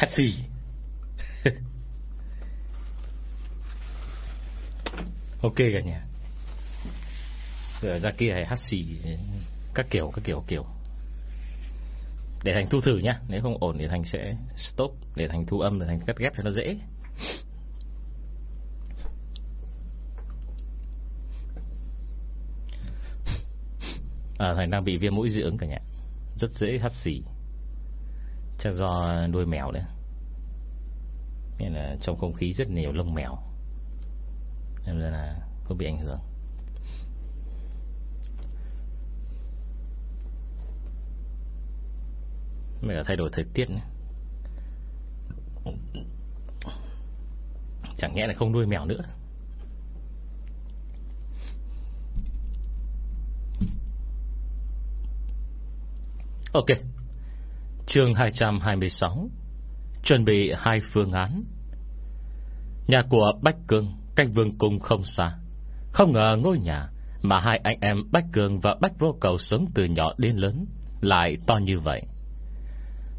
taxi. xì Ok cả nhà. Rồi ra kia hay taxi xì Các kiểu các kiểu kiểu. Để Thành thu thử nhá. Nếu không ổn thì Thành sẽ stop. Để Thành thu âm để Thành cắt ghép cho nó dễ. À, Thành đang bị viêm mũi dị ứng cả nhà. Rất dễ hắt xì. Chắc do nuôi mèo đấy. Nên là trong không khí rất nhiều lông mèo. Nên là có bị ảnh hưởng. Mới là thay đổi thời tiết nữa. Chẳng nhẽ là không nuôi mèo nữa. Ok chương 226 Chuẩn bị hai phương án. Nhà của Bách Cương Cách vương cung không xa. Không ngờ ngôi nhà Mà hai anh em Bách Cương và Bách Vô Cầu Sống từ nhỏ đến lớn Lại to như vậy.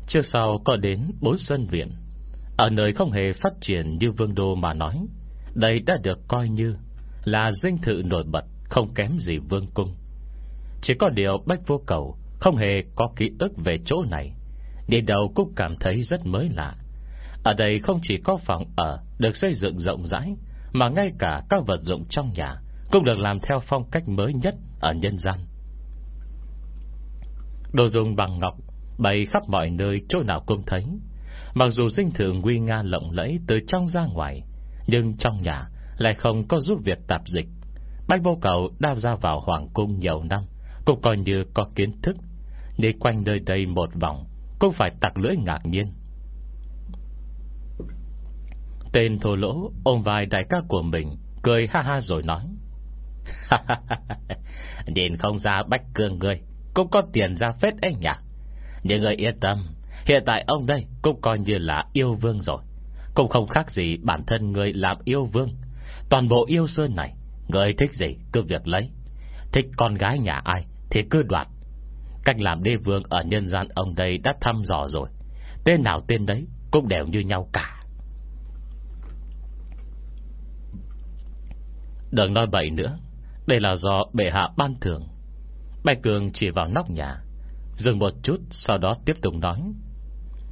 Trước sau có đến bốn sân viện. Ở nơi không hề phát triển như Vương Đô mà nói, Đây đã được coi như Là dinh thự nổi bật Không kém gì Vương Cung. Chỉ có điều Bách Vô Cầu Không hề có ký ức về chỗ này. Đi đầu cũng cảm thấy rất mới lạ. Ở đây không chỉ có phòng ở Được xây dựng rộng rãi, Mà ngay cả các vật dụng trong nhà Cũng được làm theo phong cách mới nhất Ở nhân gian. Đồ dùng bằng ngọc Bày khắp mọi nơi chỗ nào cũng thấy. Mặc dù dinh thự nguy nga lộng lẫy Từ trong ra ngoài, Nhưng trong nhà lại không có giúp việc tạp dịch. Bách vô cầu đao ra vào hoàng cung nhiều năm, Cũng coi như có kiến thức. Đi quanh nơi đây một vòng cũng phải tặc lưỡi ngạc nhiên. Tên thô lỗ ôm vai đại ca của mình, Cười ha ha rồi nói. Nhìn không ra bách cương người Cũng có tiền ra phết ấy nhỉ? Nhưng người yên tâm, Hiện tại ông đây cũng coi như là yêu vương rồi. Cũng không khác gì bản thân người làm yêu vương. Toàn bộ yêu sơn này Người thích gì cứ việc lấy. Thích con gái nhà ai Thì cứ đoạt. Cách làm đế vương ở nhân gian ông đây đã thăm dò rồi. Tên nào tên đấy Cũng đều như nhau cả. Đừng nói bậy nữa. Đây là do bệ hạ ban thưởng. Bạch Cường chỉ vào nóc nhà, Dừng một chút Sau đó tiếp tục nói.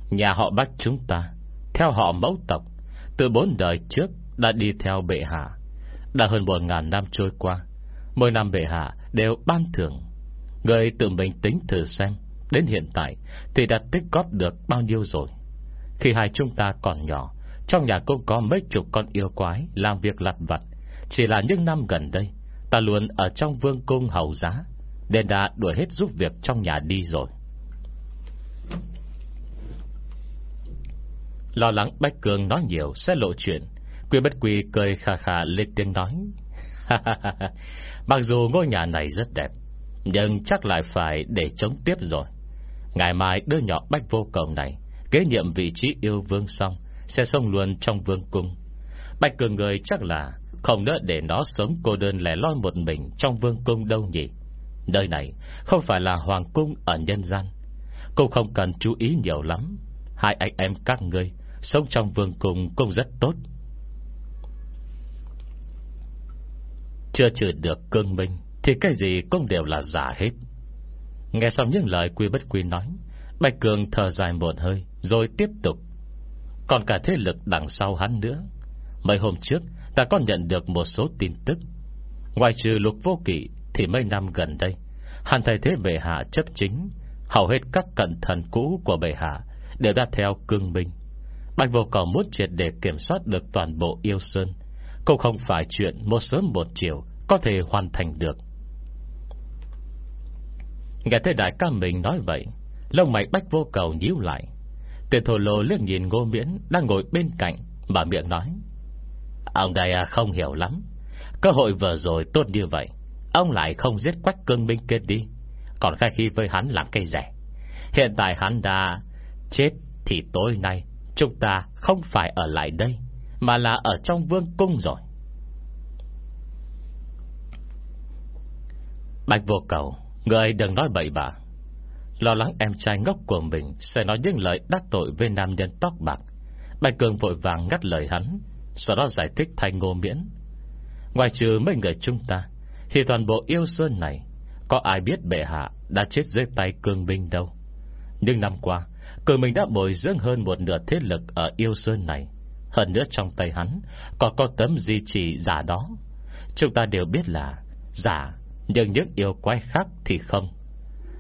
Nhà họ Bách chúng ta, Theo họ mẫu tộc, Từ bốn đời trước đã đi theo bệ hạ. Đã hơn một ngàn năm trôi qua Mỗi năm bệ hạ đều ban thưởng. Người tự mình tính thử xem, Đến hiện tại Thì đã tích góp được bao nhiêu rồi. Khi hai chúng ta còn nhỏ, Trong nhà cũng có mấy chục con yêu quái Làm việc lặt vặt. Chỉ là những năm gần đây, Ta luôn ở trong vương cung hầu giá, Nên đã đuổi hết giúp việc trong nhà đi rồi. Lo lắng Bách Cường nói nhiều Sẽ lộ chuyện. Quy bất quy cười khà khà lên tiếng nói Mặc dù ngôi nhà này rất đẹp nhưng chắc lại phải để chống tiếp rồi. Ngày mai đứa nhỏ bách vô cầu này, Kế nhiệm vị trí yêu vương xong, Sẽ xông luôn trong vương cung. Bạch cường người chắc là Không nỡ để nó sống cô đơn lẻ loi một mình Trong vương cung đâu nhỉ? Nơi này không phải là hoàng cung Ở nhân gian. Cũng không cần chú ý nhiều lắm. Hai anh em các ngươi Sống trong vương cung cũng rất tốt. Chưa trừ được cương minh thì cái gì cũng đều là giả hết. Nghe xong những lời quy bất quy nói, Bạch Cường thở dài một hơi, Rồi tiếp tục. Còn cả thế lực đằng sau hắn nữa. Mấy hôm trước, ta có nhận được một số tin tức. Ngoài trừ lục vô kỵ Thì mấy năm gần đây Hàn thay thế bệ hạ chấp chính, Hầu hết các cận thần cũ của bệ hạ Đều đã theo cương minh Bạch vô cầu muốn triệt để kiểm soát được toàn bộ yêu sơn, Cũng không phải chuyện một sớm một chiều Có thể hoàn thành được. Nghe thấy đại ca mình nói vậy Lông mày bách vô cầu nhíu lại. Tiền thổ lồ liếc nhìn ngô miễn Đang ngồi bên cạnh Bà miệng nói Ông đây à, không hiểu lắm. Cơ hội vừa rồi tốt như vậy Ông lại không giết quách cương binh kết đi. Còn khai khi với hắn làm cây rẻ. Hiện tại hắn đã chết Thì tối nay Chúng ta không phải ở lại đây Mà là ở trong vương cung rồi. Bạch vô cầu Người đừng nói bậy bạ. Lo lắng em trai ngốc của mình Sẽ nói những lời đắc tội với nam nhân tóc bạc. Bạch Cường vội vàng ngắt lời hắn, Sau đó giải thích thay ngô miễn. Ngoài trừ mấy người chúng ta, Thì toàn bộ yêu sơn này, Có ai biết bệ hạ đã chết dưới tay cường binh đâu? Nhưng năm qua Cường mình đã bồi dưỡng hơn một nửa thế lực Ở yêu sơn này. Hơn nữa trong tay hắn Còn có tấm di trì giả đó. Chúng ta đều biết là Giả nhưng những yêu quái khác thì không.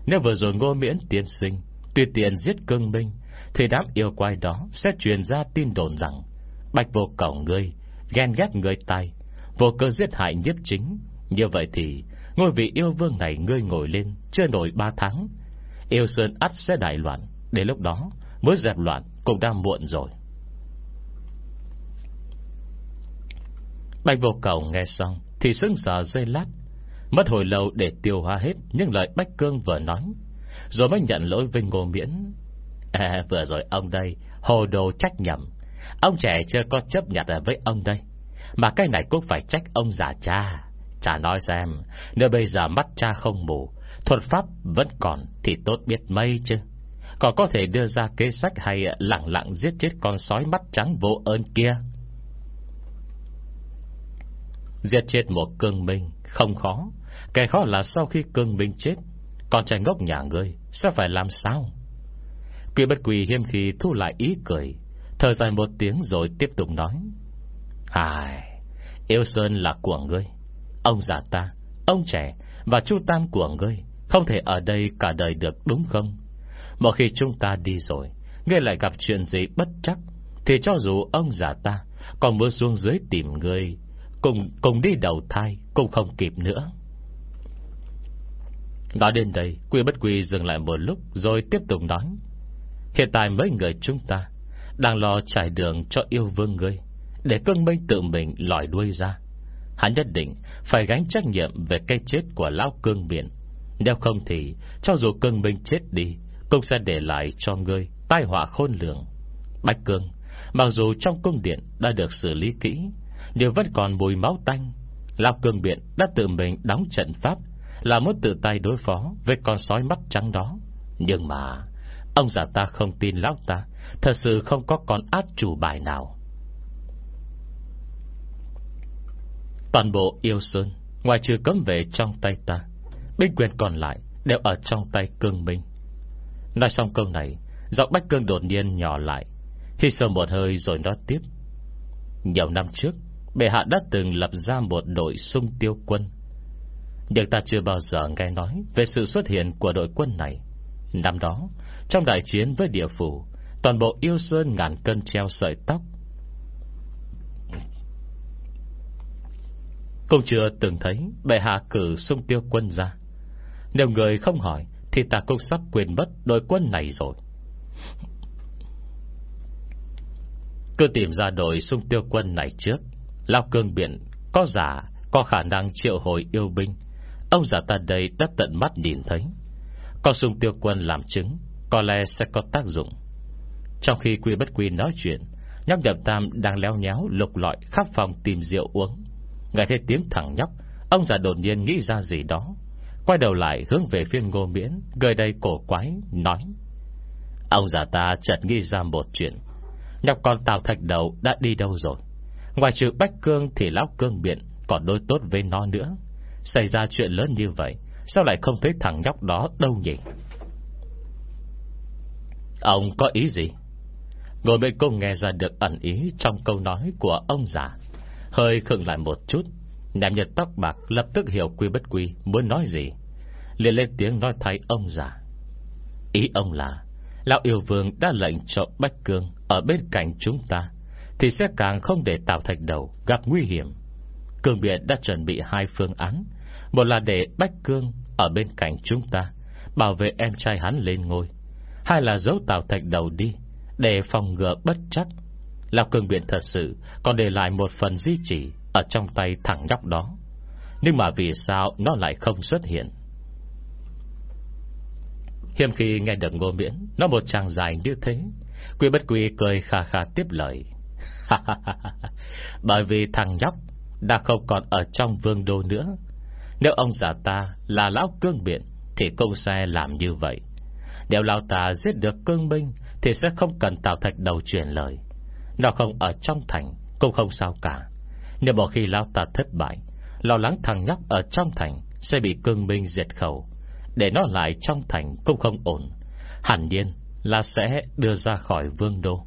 Nếu vừa rồi ngô miễn tiên sinh Tùy tiện giết cương binh Thì đám yêu quái đó sẽ truyền ra tin đồn rằng Bạch vô cầu ngươi Ghen ghét người tay Vô cơ giết hại nhiếp chính. Như vậy thì Ngôi vị yêu vương này ngươi ngồi lên Chưa nổi ba tháng, Yêu Sơn ắt sẽ đại loạn. Đến lúc đó mới dẹp loạn cũng đã muộn rồi. Bạch vô cầu nghe xong Thì sững sờ dây lát Mất hồi lâu để tiêu hóa hết Những lời Bách Cương vừa nói. Rồi mới nhận lỗi với Ngô Miễn. À vừa rồi ông đây, Hồ đồ trách nhầm. Ông trẻ chưa có chấp nhận với ông đây. Mà cái này cũng phải trách ông già cha. Cha nói xem, Nếu bây giờ mắt cha không mù, Thuật pháp vẫn còn Thì tốt biết mấy chứ. Còn có thể đưa ra kế sách hay Lặng lặng giết chết con sói mắt trắng vô ơn kia. Giết chết một cương minh Không khó. Kẻ khó là sau khi cương minh chết Con trai ngốc nhà ngươi Sẽ phải làm sao? Quỷ bất quỷ hiêm khi thu lại ý cười Thở dài một tiếng rồi tiếp tục nói. Ai Yêu Sơn là của ngươi. Ông già ta, ông trẻ Và chu tam của ngươi Không thể ở đây cả đời được đúng không? Một khi chúng ta đi rồi Ngươi lại gặp chuyện gì bất chắc Thì cho dù ông già ta Còn mưa xuống dưới tìm ngươi Cùng cùng đi đầu thai Cũng không kịp nữa. Nói đến đây Quy bất quy dừng lại một lúc Rồi tiếp tục nói. Hiện tại mấy người chúng ta Đang lo trải đường cho yêu vương ngươi, Để cơn minh tự mình lòi đuôi ra. Hắn nhất định phải gánh trách nhiệm Về cái chết của lão cương biển Nếu không thì, Cho dù cương minh chết đi, Cũng sẽ để lại cho ngươi Tai họa khôn lường. Bạch cương, Mặc dù trong cung điện đã được xử lý kỹ, Nhưng vẫn còn mùi máu tanh. Lão cương biển đã tự mình đóng trận pháp là muốn tự tay đối phó Với con sói mắt trắng đó. Nhưng mà, Ông già ta không tin lão ta, Thật sự không có con át chủ bài nào. Toàn bộ yêu sơn, Ngoài trừ cấm về trong tay ta, Binh quyền còn lại Đều ở trong tay cương minh. Nói xong câu này, Giọng bách cương đột nhiên nhỏ lại Khi sơ một hơi rồi nói tiếp. Nhiều năm trước, Bệ hạ đã từng lập ra một đội sung tiêu quân nhưng ta chưa bao giờ nghe nói Về sự xuất hiện của đội quân này. Năm đó, Trong đại chiến với địa phủ, Toàn bộ yêu sơn ngàn cân treo sợi tóc. Cũng chưa từng thấy Bệ hạ cử sung tiêu quân ra. Nếu người không hỏi, Thì ta cũng sắp quên mất đội quân này rồi. Cứ tìm ra đội sung tiêu quân này trước, Lao cương biển Có giả, Có khả năng triệu hồi yêu binh. Ông giả ta đây đã tận mắt nhìn thấy. Có sung tiêu quân làm chứng, Có lẽ sẽ có tác dụng. Trong khi quy bất quy nói chuyện, Nhóc nhậm tam đang leo nhéo, Lục lọi khắp phòng tìm rượu uống. Nghe thấy tiếng thẳng nhóc, Ông già đột nhiên nghĩ ra gì đó. Quay đầu lại hướng về phía ngô miễn Gơi đây cổ quái, nói. Ông già ta chợt nghĩ ra một chuyện. Nhóc con Tào Thạch Đầu đã đi đâu rồi? Ngoài trừ Bách Cương Thì Lão Cương Biện còn đối tốt với nó nữa. Xảy ra chuyện lớn như vậy, Sao lại không thấy thằng nhóc đó đâu nhỉ? Ông có ý gì? Ngồi bên cô nghe ra được ẩn ý Trong câu nói của ông già. Hơi khựng lại một chút, Nam nhân tóc bạc lập tức hiểu quy bất quy Muốn nói gì. Liền lên tiếng nói thay ông già. Ý ông là, Lão yêu vương đã lệnh cho Bách Cương Ở bên cạnh chúng ta, Thì sẽ càng không để tạo thạch đầu Gặp nguy hiểm. Cương Biện đã chuẩn bị hai phương án. Một là để Bách Cương Ở bên cạnh chúng ta, Bảo vệ em trai hắn lên ngôi. Hai là giấu tạo thạch đầu đi, Để phòng ngừa bất chắc. Lão Cương Biện thật sự Còn để lại một phần di chỉ Ở trong tay thằng nhóc đó. Nhưng mà vì sao nó lại không xuất hiện? Hiểm khi nghe được ngô miễn, Nó một chàng dài như thế, Quy bất quy cười khà khà tiếp lời. Bởi vì thằng nhóc đã không còn ở trong vương đô nữa. Nếu ông già ta là lão cương biện, Thì công xe làm như vậy. Nếu Lão ta giết được cương binh Thì sẽ không cần tạo Thạch Đầu truyền lời. Nó không ở trong thành, Cũng không sao cả. Nếu bỏ khi Lão ta thất bại, Lo lắng thằng nhóc ở trong thành Sẽ bị cương binh diệt khẩu. Để nó lại trong thành cũng không ổn. Hẳn nhiên là sẽ đưa ra khỏi vương đô.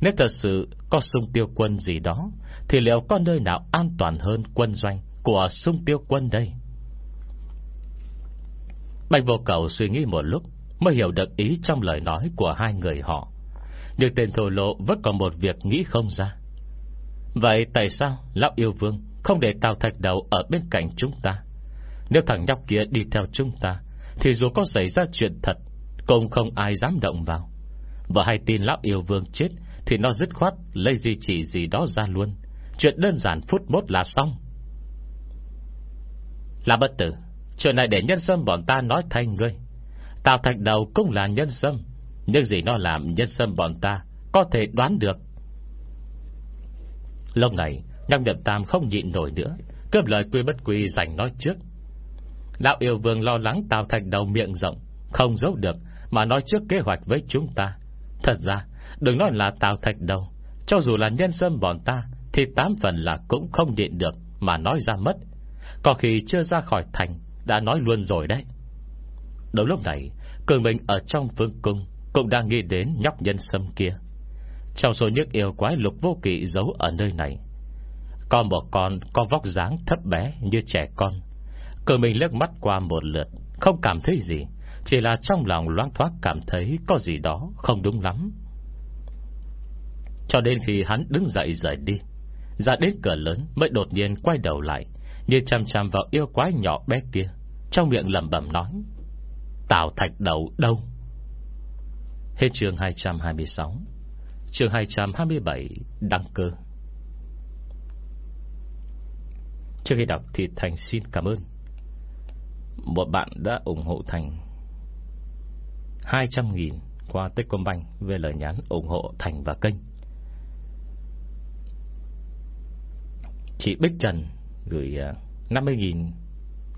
Nếu thật sự có sung tiêu quân gì đó thì liệu có nơi nào an toàn hơn quân doanh Của sung tiêu quân đây? Bạch vô cầu suy nghĩ một lúc, Mới hiểu được ý trong lời nói của hai người họ. Nhưng tên thổ lộ Vẫn còn một việc nghĩ không ra. Vậy tại sao Lão yêu vương không để Tào Thạch Đầu Ở bên cạnh chúng ta? Nếu thằng nhóc kia đi theo chúng ta, Thì dù có xảy ra chuyện thật, Cũng không ai dám động vào. Và hay tin Lão yêu vương chết, Thì nó dứt khoát lấy gì chỉ gì đó ra luôn. Chuyện đơn giản phút mốt là xong. Là bất tử, Chuyện này để nhân sâm bọn ta nói thành ngươi. Tào Thạch Đầu cũng là nhân sâm, Nhưng gì nó làm nhân sâm bọn ta Có thể đoán được. Lâu này Nhâm nhậm tam không nhịn nổi nữa, Cướp lời quy bất quy dành nói trước. Đạo yêu vương lo lắng Tào Thạch Đầu miệng rộng, Không giấu được Mà nói trước kế hoạch với chúng ta. Thật ra, đừng nói là Tào Thạch Đầu, Cho dù là nhân sâm bọn ta thì tám phần là cũng không điện được Mà nói ra mất. Có khi chưa ra khỏi thành, Đã nói luôn rồi đấy. Đúng lúc này Cường mình ở trong vương cung Cũng đang nghĩ đến nhóc nhân sâm kia. Trong số những yêu quái lục vô kỵ Giấu ở nơi này, Có một con có vóc dáng thấp bé Như trẻ con. Cường mình lướt mắt qua một lượt, Không cảm thấy gì, Chỉ là trong lòng loáng thoát cảm thấy Có gì đó không đúng lắm. Cho đến khi hắn đứng dậy rời đi ra đến cửa lớn Mới đột nhiên quay đầu lại, Như chăm chăm vào yêu quái nhỏ bé kia. Trong miệng lầm bẩm nói, Tào thạch đầu đâu? Hết chương 226 Chương 227 Đăng cơ. Trước khi đọc thì Thành xin cảm ơn. Một bạn đã ủng hộ Thành 200.000 qua Techcombank về lời nhắn ủng hộ Thành và kênh. Chị Bích Trần gửi 50.000 à,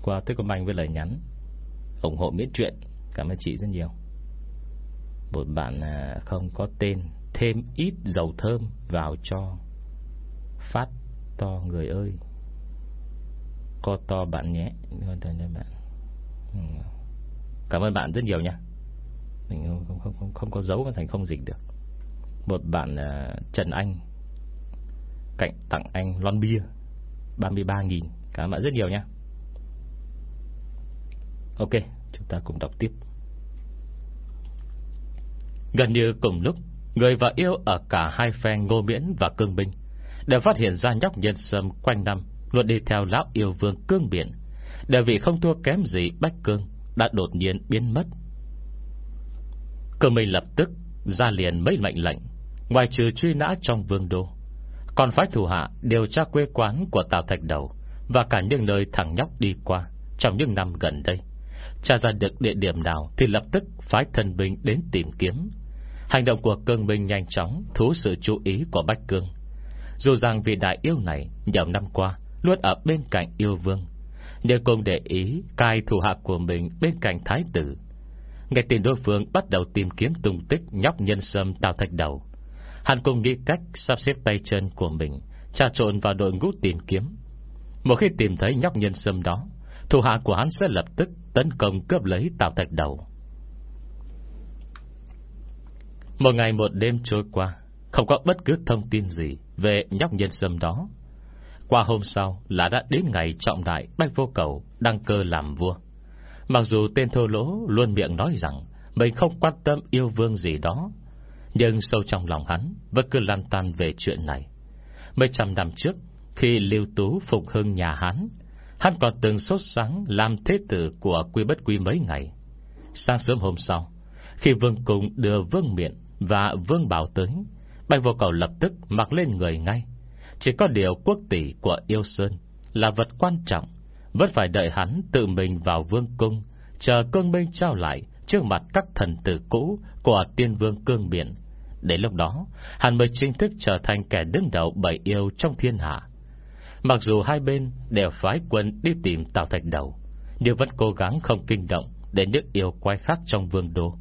qua Techcombank với lời nhắn ủng hộ miễn chuyện Cảm ơn chị rất nhiều. Một bạn à, không có tên Thêm ít dầu thơm vào cho Phát to người ơi. Co to bạn nhé. Cảm ơn bạn. Rất nhiều nha Mình không, không, không, không có dấu Thành không dịch được. Một bạn à, Trần Anh Cạnh tặng anh lon bia. 33.000 Cảm ơn bạn rất nhiều nha Ok, Chúng ta cùng đọc tiếp. Gần như cùng lúc, Người vợ yêu ở cả hai phe Ngô Miễn và Cương Binh Đều phát hiện ra nhóc nhân sâm quanh năm Luôn đi theo lão yêu vương Cương Biển. Để vì không thua kém gì Bách Cương Đã đột nhiên biến mất. Cương Minh lập tức Ra liền mấy mệnh lệnh, Ngoài trừ truy nã trong vương đô còn phái thủ hạ điều tra quê quán Của Tào Thạch Đầu Và cả những nơi thằng nhóc đi qua Trong những năm gần đây. Tra ra được địa điểm nào Thì lập tức phái thần binh đến tìm kiếm. Hành động của cương binh nhanh chóng Thú sự chú ý của Bách Cương. Dù rằng vị đại yêu này Nhiều năm qua luôn ở bên cạnh yêu vương, Nhưng cũng để ý Cai thủ hạ của mình bên cạnh thái tử. Ngày tin đối phương bắt đầu tìm kiếm tung tích Nhóc nhân sâm tào thạch đầu Hắn cùng nghĩ cách sắp xếp tay chân của mình, Trà trộn vào đội ngũ tìm kiếm. Một khi tìm thấy nhóc nhân sâm đó, Thủ hạ của hắn sẽ lập tức Tấn công cướp lấy tạo Thạch Đầu. Một ngày một đêm trôi qua, Không có bất cứ thông tin gì Về nhóc nhân sâm đó. Qua hôm sau là đã đến ngày trọng đại Bách vô cầu đăng cơ làm vua. Mặc dù tên thô lỗ Luôn miệng nói rằng Mình không quan tâm yêu vương gì đó nhưng sâu trong lòng hắn Vẫn cứ lan tan về chuyện này. Mấy trăm năm trước, Khi lưu tú phục hưng nhà hắn Hắn còn từng sốt sáng Làm thế tử của quy bất quy mấy ngày. Sáng sớm hôm sau, Khi vương cung đưa vương miện Và vương bảo tới Bạch vô cầu lập tức mặc lên người ngay. Chỉ có điều quốc tỷ của yêu sơn Là vật quan trọng, Vẫn phải đợi hắn tự mình vào vương cung, Chờ cương minh trao lại Trước mặt các thần tử cũ Của tiên vương cương biển Đến lúc đó, Hắn mới chính thức trở thành kẻ đứng đầu bảy yêu trong thiên hạ. Mặc dù hai bên đều phái quân đi tìm Tào Thạch Đầu, Nhưng vẫn cố gắng không kinh động Để nước yêu quái khác trong vương đô.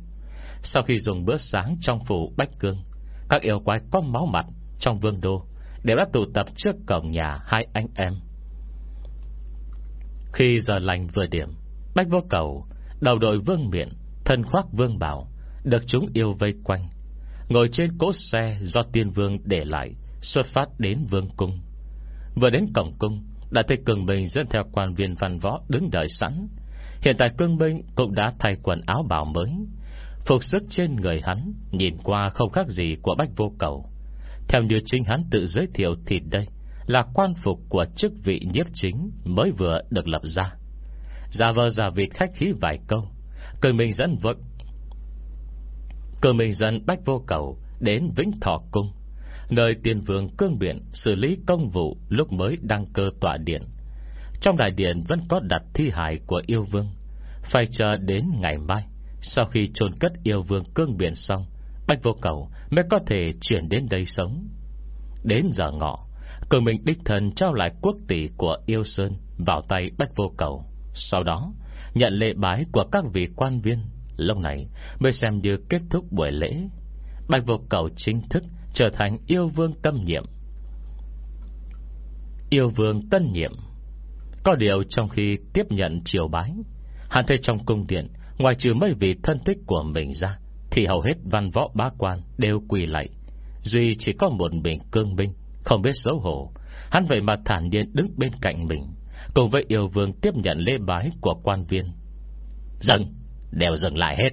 Sau khi dùng bữa sáng trong phủ Bách Cương, Các yêu quái có máu mặt Trong vương đô Đều đã tụ tập trước cổng nhà hai anh em. Khi giờ lành vừa điểm, Bách vô cầu, Đầu đội vương miện, Thân khoác vương bảo Được chúng yêu vây quanh. Ngồi trên cỗ xe do tiên vương để lại, Xuất phát đến vương cung. Vừa đến cổng cung, Đã thấy cường bình dẫn theo quan viên văn võ Đứng đợi sẵn. Hiện tại cương binh cũng đã thay quần áo bào mới. Phục sức trên người hắn, Nhìn qua không khác gì của bách vô cầu. Theo như chính hắn tự giới thiệu Thì đây là quan phục của chức vị nhiếp chính Mới vừa được lập ra. Giả vờ giả vịt khách khí vài câu Cường mình dẫn vượt cơ mình dẫn bách vô cầu Đến Vĩnh Thọ Cung, Nơi tiền vương cương biện Xử lý công vụ lúc mới đăng cơ tọa điện. Trong đại điện vẫn có đặt thi hài của yêu vương, Phải chờ đến ngày mai, Sau khi chôn cất yêu vương cương biện xong, Bách vô cầu mới có thể chuyển đến đây sống. Đến giờ ngọ, cơ mình đích thần trao lại quốc tỷ của yêu sơn Vào tay bách vô cầu, Sau đó Nhận lễ bái của các vị quan viên Lúc này mới xem như kết thúc buổi lễ. Bạch vô cầu chính thức Trở thành yêu vương tâm nhiệm Yêu vương tân nhiệm Có điều trong khi tiếp nhận triều bái Hắn thấy trong cung điện Ngoài trừ mấy vị thân thích của mình ra Thì hầu hết văn võ bá quan Đều quỳ lạy, Duy chỉ có một mình cương binh Không biết xấu hổ. Hắn vậy mà thản nhiên đứng bên cạnh mình Cùng với yêu vương tiếp nhận lễ bái của quan viên. Dừng! Đều dừng lại hết.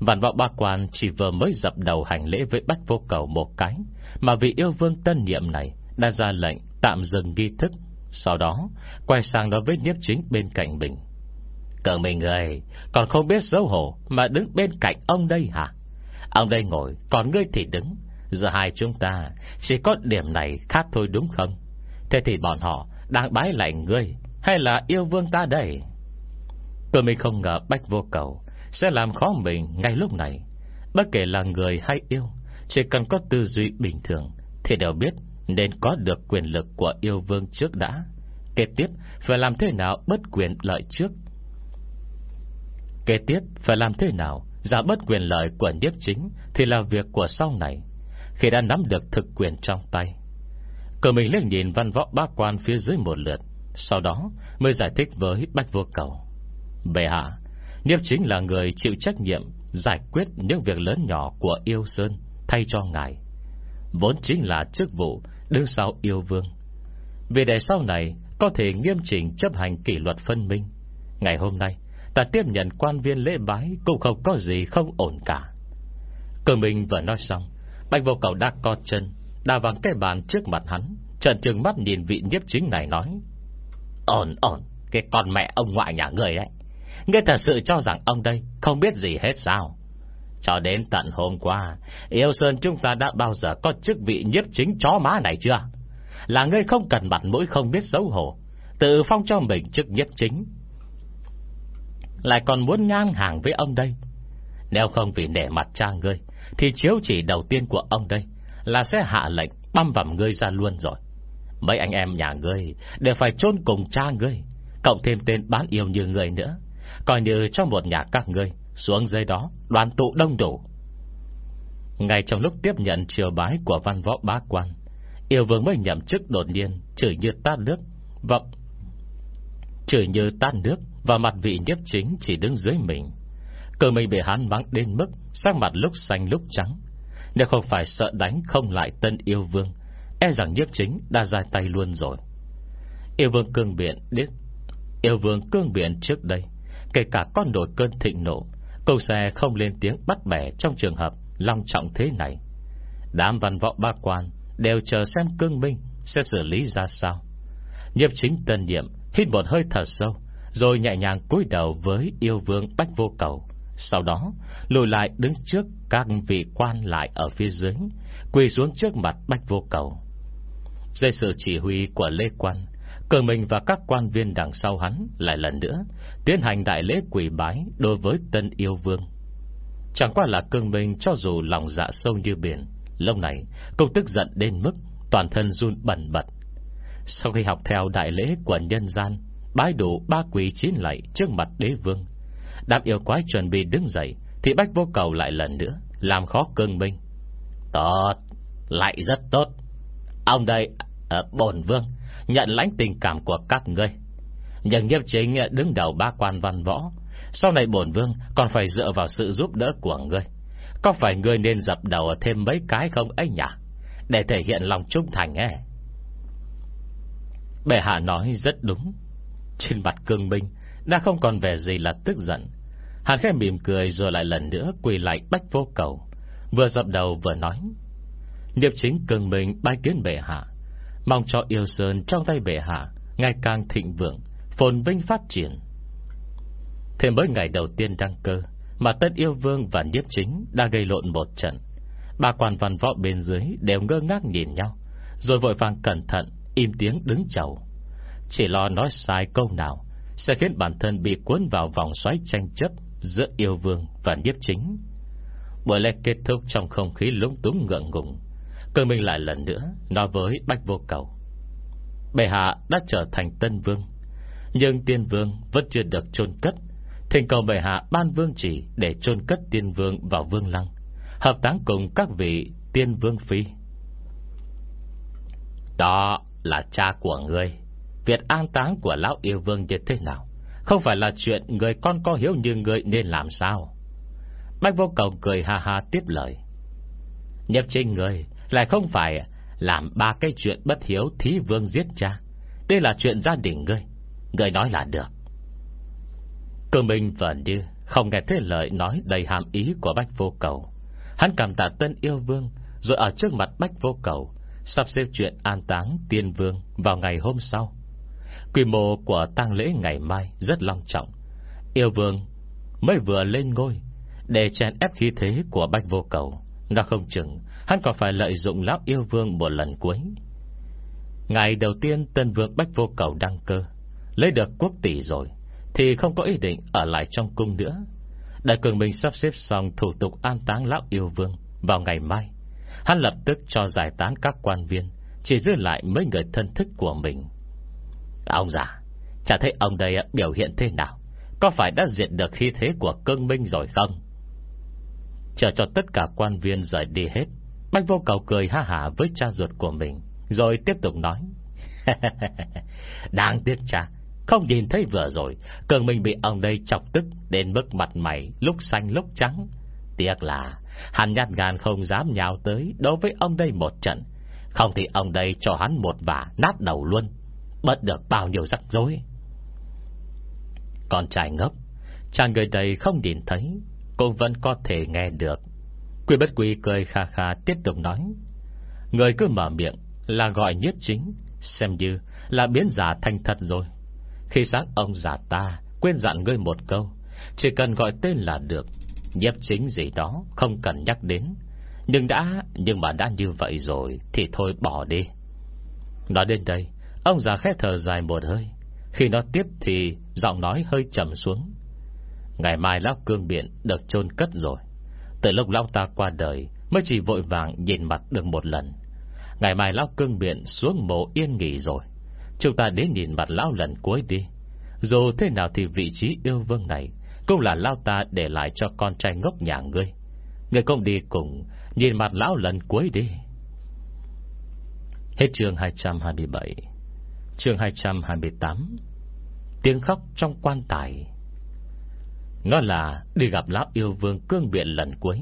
Vạn vọng ba quan chỉ vừa mới dập đầu hành lễ với bách vô cầu một cái, Mà vị yêu vương tân nhiệm này Đã ra lệnh tạm dừng nghi thức, Sau đó Quay sang nói với nhiếp chính bên cạnh mình. Cờ mình ơi, Còn không biết xấu hổ Mà đứng bên cạnh ông đây hả? Ông đây ngồi, Còn ngươi thì đứng. Giờ hai chúng ta, Chỉ có điểm này khác thôi đúng không? Thế thì bọn họ đang bái lạnh ngươi Hay là yêu vương ta đây? Tôi mình không ngờ Bách Vô Cầu Sẽ làm khó mình ngay lúc này. Bất kể là người hay yêu, Chỉ cần có tư duy bình thường Thì đều biết nên có được quyền lực của yêu vương trước đã. Kế tiếp, phải làm thế nào bất quyền lợi trước? Kế tiếp, phải làm thế nào Giả bất quyền lợi của nhiếp chính Thì là việc của sau này, Khi đã nắm được thực quyền trong tay. Cờ mình lên nhìn văn võ bác quan phía dưới một lượt, Sau đó mới giải thích với Bách Vô Cầu. Bệ hạ Nhiếp chính là người chịu trách nhiệm Giải quyết những việc lớn nhỏ của yêu Sơn, Thay cho ngài. Vốn chính là chức vụ Đứng sau yêu vương. Vì để sau này Có thể nghiêm chỉnh chấp hành kỷ luật phân minh, Ngày hôm nay, Ta tiếp nhận quan viên lễ bái Cũng không có gì không ổn cả. Cơ Minh vừa nói xong, Bạch vô cầu đã co chân Đà vào cái bàn trước mặt hắn Trần trừng mắt nhìn vị nhiếp chính này nói, Ổn ổn, Cái con mẹ ông ngoại nhà người đấy. Ngươi thật sự cho rằng ông đây Không biết gì hết sao? Cho đến tận hôm qua, Yêu Sơn chúng ta đã bao giờ có chức vị nhiếp chính chó má này chưa? Là ngươi không cần mặt mũi, không biết xấu hổ, Tự phong cho mình chức nhiếp chính. Lại còn muốn ngang hàng với ông đây. Nếu không vì nể mặt cha ngươi, Thì chiếu chỉ đầu tiên của ông đây Là sẽ hạ lệnh băm vằm ngươi ra luôn rồi. Mấy anh em nhà ngươi Đều phải chôn cùng cha ngươi, Cộng thêm tên bán yêu như người nữa. Coi như trong một nhà các ngươi, Xuống dưới đó, đoàn tụ đông đủ. Ngay trong lúc tiếp nhận triều bái của văn võ bá quan, Yêu vương mới nhậm chức đột nhiên, Chửi như tát nước Vọng Chửi như tát nước Và mặt vị nhất chính chỉ đứng dưới mình. Cờ mình bị hắn mắng đến mức Sắc mặt lúc xanh lúc trắng. Nếu không phải sợ đánh không lại tân yêu vương E rằng nhiếp chính đã ra tay luôn rồi. Yêu vương cương biện biết Yêu vương cương biện trước đây Kể cả con nổi cơn thịnh nộ Câu xe không lên tiếng bắt bẻ Trong trường hợp long trọng thế này. Đám văn võ ba quan Đều chờ xem cương minh Sẽ xử lý ra sao. Nhiệp chính tân nhiệm hít một hơi thở sâu, Rồi nhẹ nhàng cúi đầu với yêu vương Bách Vô Cầu. Sau đó, lùi lại đứng trước Các vị quan lại ở phía dưới, Quỳ xuống trước mặt Bách Vô Cầu. Dưới sự chỉ huy của Lê Quan Cờ mình và các quan viên đằng sau hắn Lại lần nữa Tiến hành đại lễ quỷ bái Đối với tân yêu vương. Chẳng qua là cương minh cho dù lòng dạ sâu như biển Lâu này cũng tức giận đến mức Toàn thân run bẩn bật. Sau khi học theo đại lễ của nhân gian Bái đủ ba quỷ chín lạy Trước mặt đế vương Đám yêu quái chuẩn bị đứng dậy Thì Bách Vô Cầu lại lần nữa Làm khó cương minh Tốt Lại rất tốt. Ông đây ở ờ, bổn vương Nhận lãnh tình cảm của các ngươi. Nhưng nhiếp chính đứng đầu ba quan văn võ. Sau này bổn vương Còn phải dựa vào sự giúp đỡ của ngươi. Có phải ngươi nên dập đầu thêm mấy cái không ấy nhỉ? Để thể hiện lòng trung thành ấy. Bệ hạ nói rất đúng. Trên mặt cương minh, Đã không còn vẻ gì là tức giận. Hắn khẽ mỉm cười rồi lại lần nữa Quỳ lại bách vô cầu. Vừa dập đầu vừa nói Điệp chính cương minh bái kiến bệ hạ. Mong cho yêu sơn trong tay bệ hạ, Ngày càng thịnh vượng, Phồn vinh phát triển. Thế mới ngày đầu tiên đăng cơ, Mà tân yêu vương và nhiếp chính Đã gây lộn một trận. Ba quan văn võ bên dưới đều ngơ ngác nhìn nhau, Rồi vội vàng cẩn thận, Im tiếng đứng chầu. Chỉ lo nói sai câu nào, Sẽ khiến bản thân bị cuốn vào vòng xoáy tranh chấp Giữa yêu vương và nhiếp chính. Buổi lễ kết thúc trong không khí lúng túng ngượng ngùng. Cơ minh lại lần nữa Nói với Bách Vô Cầu. Bệ hạ đã trở thành tân vương, Nhưng tiên vương vẫn chưa được chôn cất. Thỉnh cầu bệ hạ ban vương chỉ Để chôn cất tiên vương vào vương lăng, Hợp táng cùng các vị tiên vương phi. Đó là cha của ngươi. Việc an táng của lão yêu vương như thế nào? Không phải là chuyện Người con có hiếu như người nên làm sao? Bách vô cầu cười ha ha tiếp lời. Nhập trên người lại không phải Làm ba cái chuyện bất hiếu Thí vương giết cha. Đây là chuyện gia đình ngươi. Ngươi nói là được. Cơ minh vẫn như Không nghe thế lời nói đầy hàm ý của Bách vô cầu. Hắn cảm tạ tân yêu vương, Rồi ở trước mặt Bách vô cầu, Sắp xếp chuyện an táng tiên vương Vào ngày hôm sau. Quy mô của tang lễ ngày mai Rất long trọng. Yêu vương mới vừa lên ngôi, Để chèn ép khí thế của Bách vô cầu, Nó không chừng Hắn còn phải lợi dụng lão yêu vương một lần cuối? Ngày đầu tiên, Tân vương Bách vô cầu đăng cơ, Lấy được quốc tỷ rồi, Thì không có ý định ở lại trong cung nữa. Đại cường mình sắp xếp xong Thủ tục an táng lão yêu vương Vào ngày mai. Hắn lập tức cho giải tán các quan viên, Chỉ giữ lại mấy người thân thích của mình. Ông già, Chả thấy ông đây biểu hiện thế nào? Có phải đã diệt được khí thế của cương minh rồi không? Chờ cho tất cả quan viên rời đi hết Bách vô cầu cười ha hả với cha ruột của mình, Rồi tiếp tục nói. Đáng tiếc cha, Không nhìn thấy vừa rồi, Cường mình bị ông đây chọc tức Đến mức mặt mày lúc xanh lúc trắng. Tiếc là, Hắn nhát gan không dám nhào tới Đối với ông đây một trận. Không thì ông đây cho hắn một vả nát đầu luôn, Bớt được bao nhiêu rắc rối. Con trai ngốc Chàng người đây không nhìn thấy, Cô vẫn có thể nghe được. Quy bất quy cười kha kha tiếp tục nói. Người cứ mở miệng Là gọi nhiếp chính, Xem như là biến giả thành thật rồi. Khi sáng ông giả ta Quên dặn ngươi một câu, Chỉ cần gọi tên là được Nhiếp chính gì đó không cần nhắc đến. Nhưng đã, Nhưng mà đã như vậy rồi Thì thôi bỏ đi. Nói đến đây, Ông già khẽ thở dài một hơi. Khi nó tiếp thì giọng nói hơi trầm xuống. Ngày mai lão cương biện Được chôn cất rồi. Từ lúc lão ta qua đời, Mới chỉ vội vàng nhìn mặt được một lần. Ngày mai lão cương biện xuống mộ yên nghỉ rồi. Chúng ta đến nhìn mặt lão lần cuối đi. Dù thế nào thì vị trí yêu vương này cũng là lão ta để lại cho con trai ngốc nhà ngươi. Ngươi cũng đi cùng, Nhìn mặt lão lần cuối đi. Hết chương 227 Chương 228 Tiếng khóc trong quan tài. Nó là đi gặp lão yêu vương cương biện lần cuối.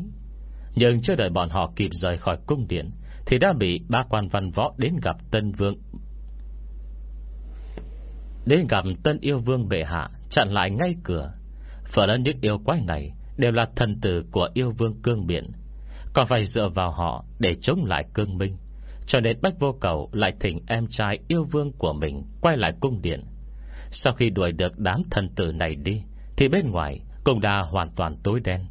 Nhưng chưa đợi bọn họ kịp rời khỏi cung điện Thì đã bị ba quan văn võ đến gặp tân vương. Đến gặp tân yêu vương bệ hạ Chặn lại ngay cửa. Phần lớn những yêu quái này Đều là thần tử của yêu vương cương biện, Còn phải dựa vào họ Để chống lại cương minh. Cho nên Bách Vô Cầu lại thỉnh em trai yêu vương của mình Quay lại cung điện. Sau khi đuổi được đám thần tử này đi Thì bên ngoài cũng đã hoàn toàn tối đen.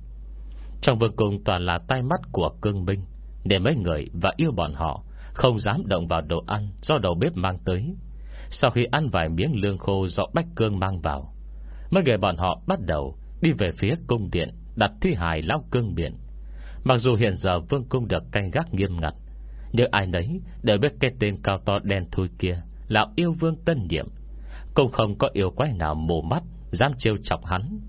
Trong vương cung toàn là tay mắt của cương binh Để mấy người và yêu bọn họ Không dám động vào đồ ăn Do đầu bếp mang tới. Sau khi ăn vài miếng lương khô do Bách Cương mang vào, Mấy người bọn họ bắt đầu Đi về phía cung điện Đặt thi hài lão cương biển Mặc dù hiện giờ vương cung được canh gác nghiêm ngặt, Nhưng ai nấy đều biết cái tên cao to đen thui kia Là yêu vương tân nhiệm Cũng không có yêu quái nào mù mắt Dám trêu chọc hắn.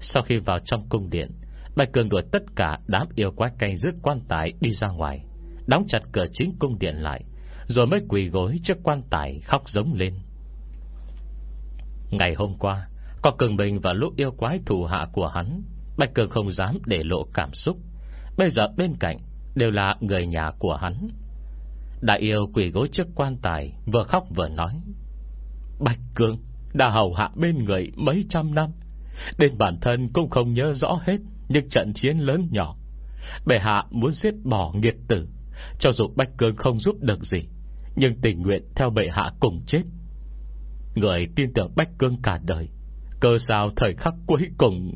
Sau khi vào trong cung điện, Bạch Cường đuổi tất cả đám yêu quái canh rước quan tài đi ra ngoài, Đóng chặt cửa chính cung điện lại, Rồi mới quỳ gối trước quan tài khóc giống lên. Ngày hôm qua, Có Cường Bình và lúc yêu quái thủ hạ của hắn, Bạch Cường không dám để lộ cảm xúc. Bây giờ bên cạnh Đều là người nhà của hắn. Đại yêu quỳ gối trước quan tài, Vừa khóc vừa nói, Bạch Cường, đã hầu hạ bên người mấy trăm năm Đến bản thân cũng không nhớ rõ hết Những trận chiến lớn nhỏ. Bệ hạ muốn giết bỏ nghiệt tử Cho dù bách cương không giúp được gì Nhưng tình nguyện theo bệ hạ cùng chết. Người tin tưởng Bách Cương cả đời Cơ sao thời khắc cuối cùng?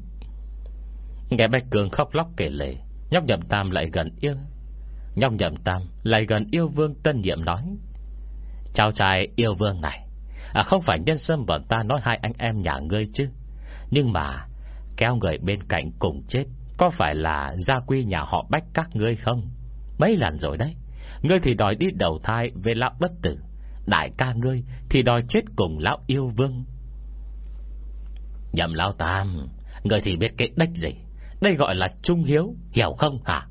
Nghe Bách Cương khóc lóc kể lệ Nhóc nhậm tam lại gần yêu. Nhóc nhậm tam lại gần yêu vương tân nhiệm nói Chào trai yêu vương này à, Không phải nhân sâm bọn ta nói hai anh em nhà ngươi chứ? Nhưng mà, Kéo người bên cạnh cùng chết, Có phải là gia quy nhà họ bách các ngươi không? Mấy lần rồi đấy, Ngươi thì đòi đi đầu thai về lão bất tử, Đại ca ngươi Thì đòi chết cùng lão yêu vương. Nhậm lão tam, Ngươi thì biết cái đách gì, Đây gọi là trung hiếu, Hiểu không hả?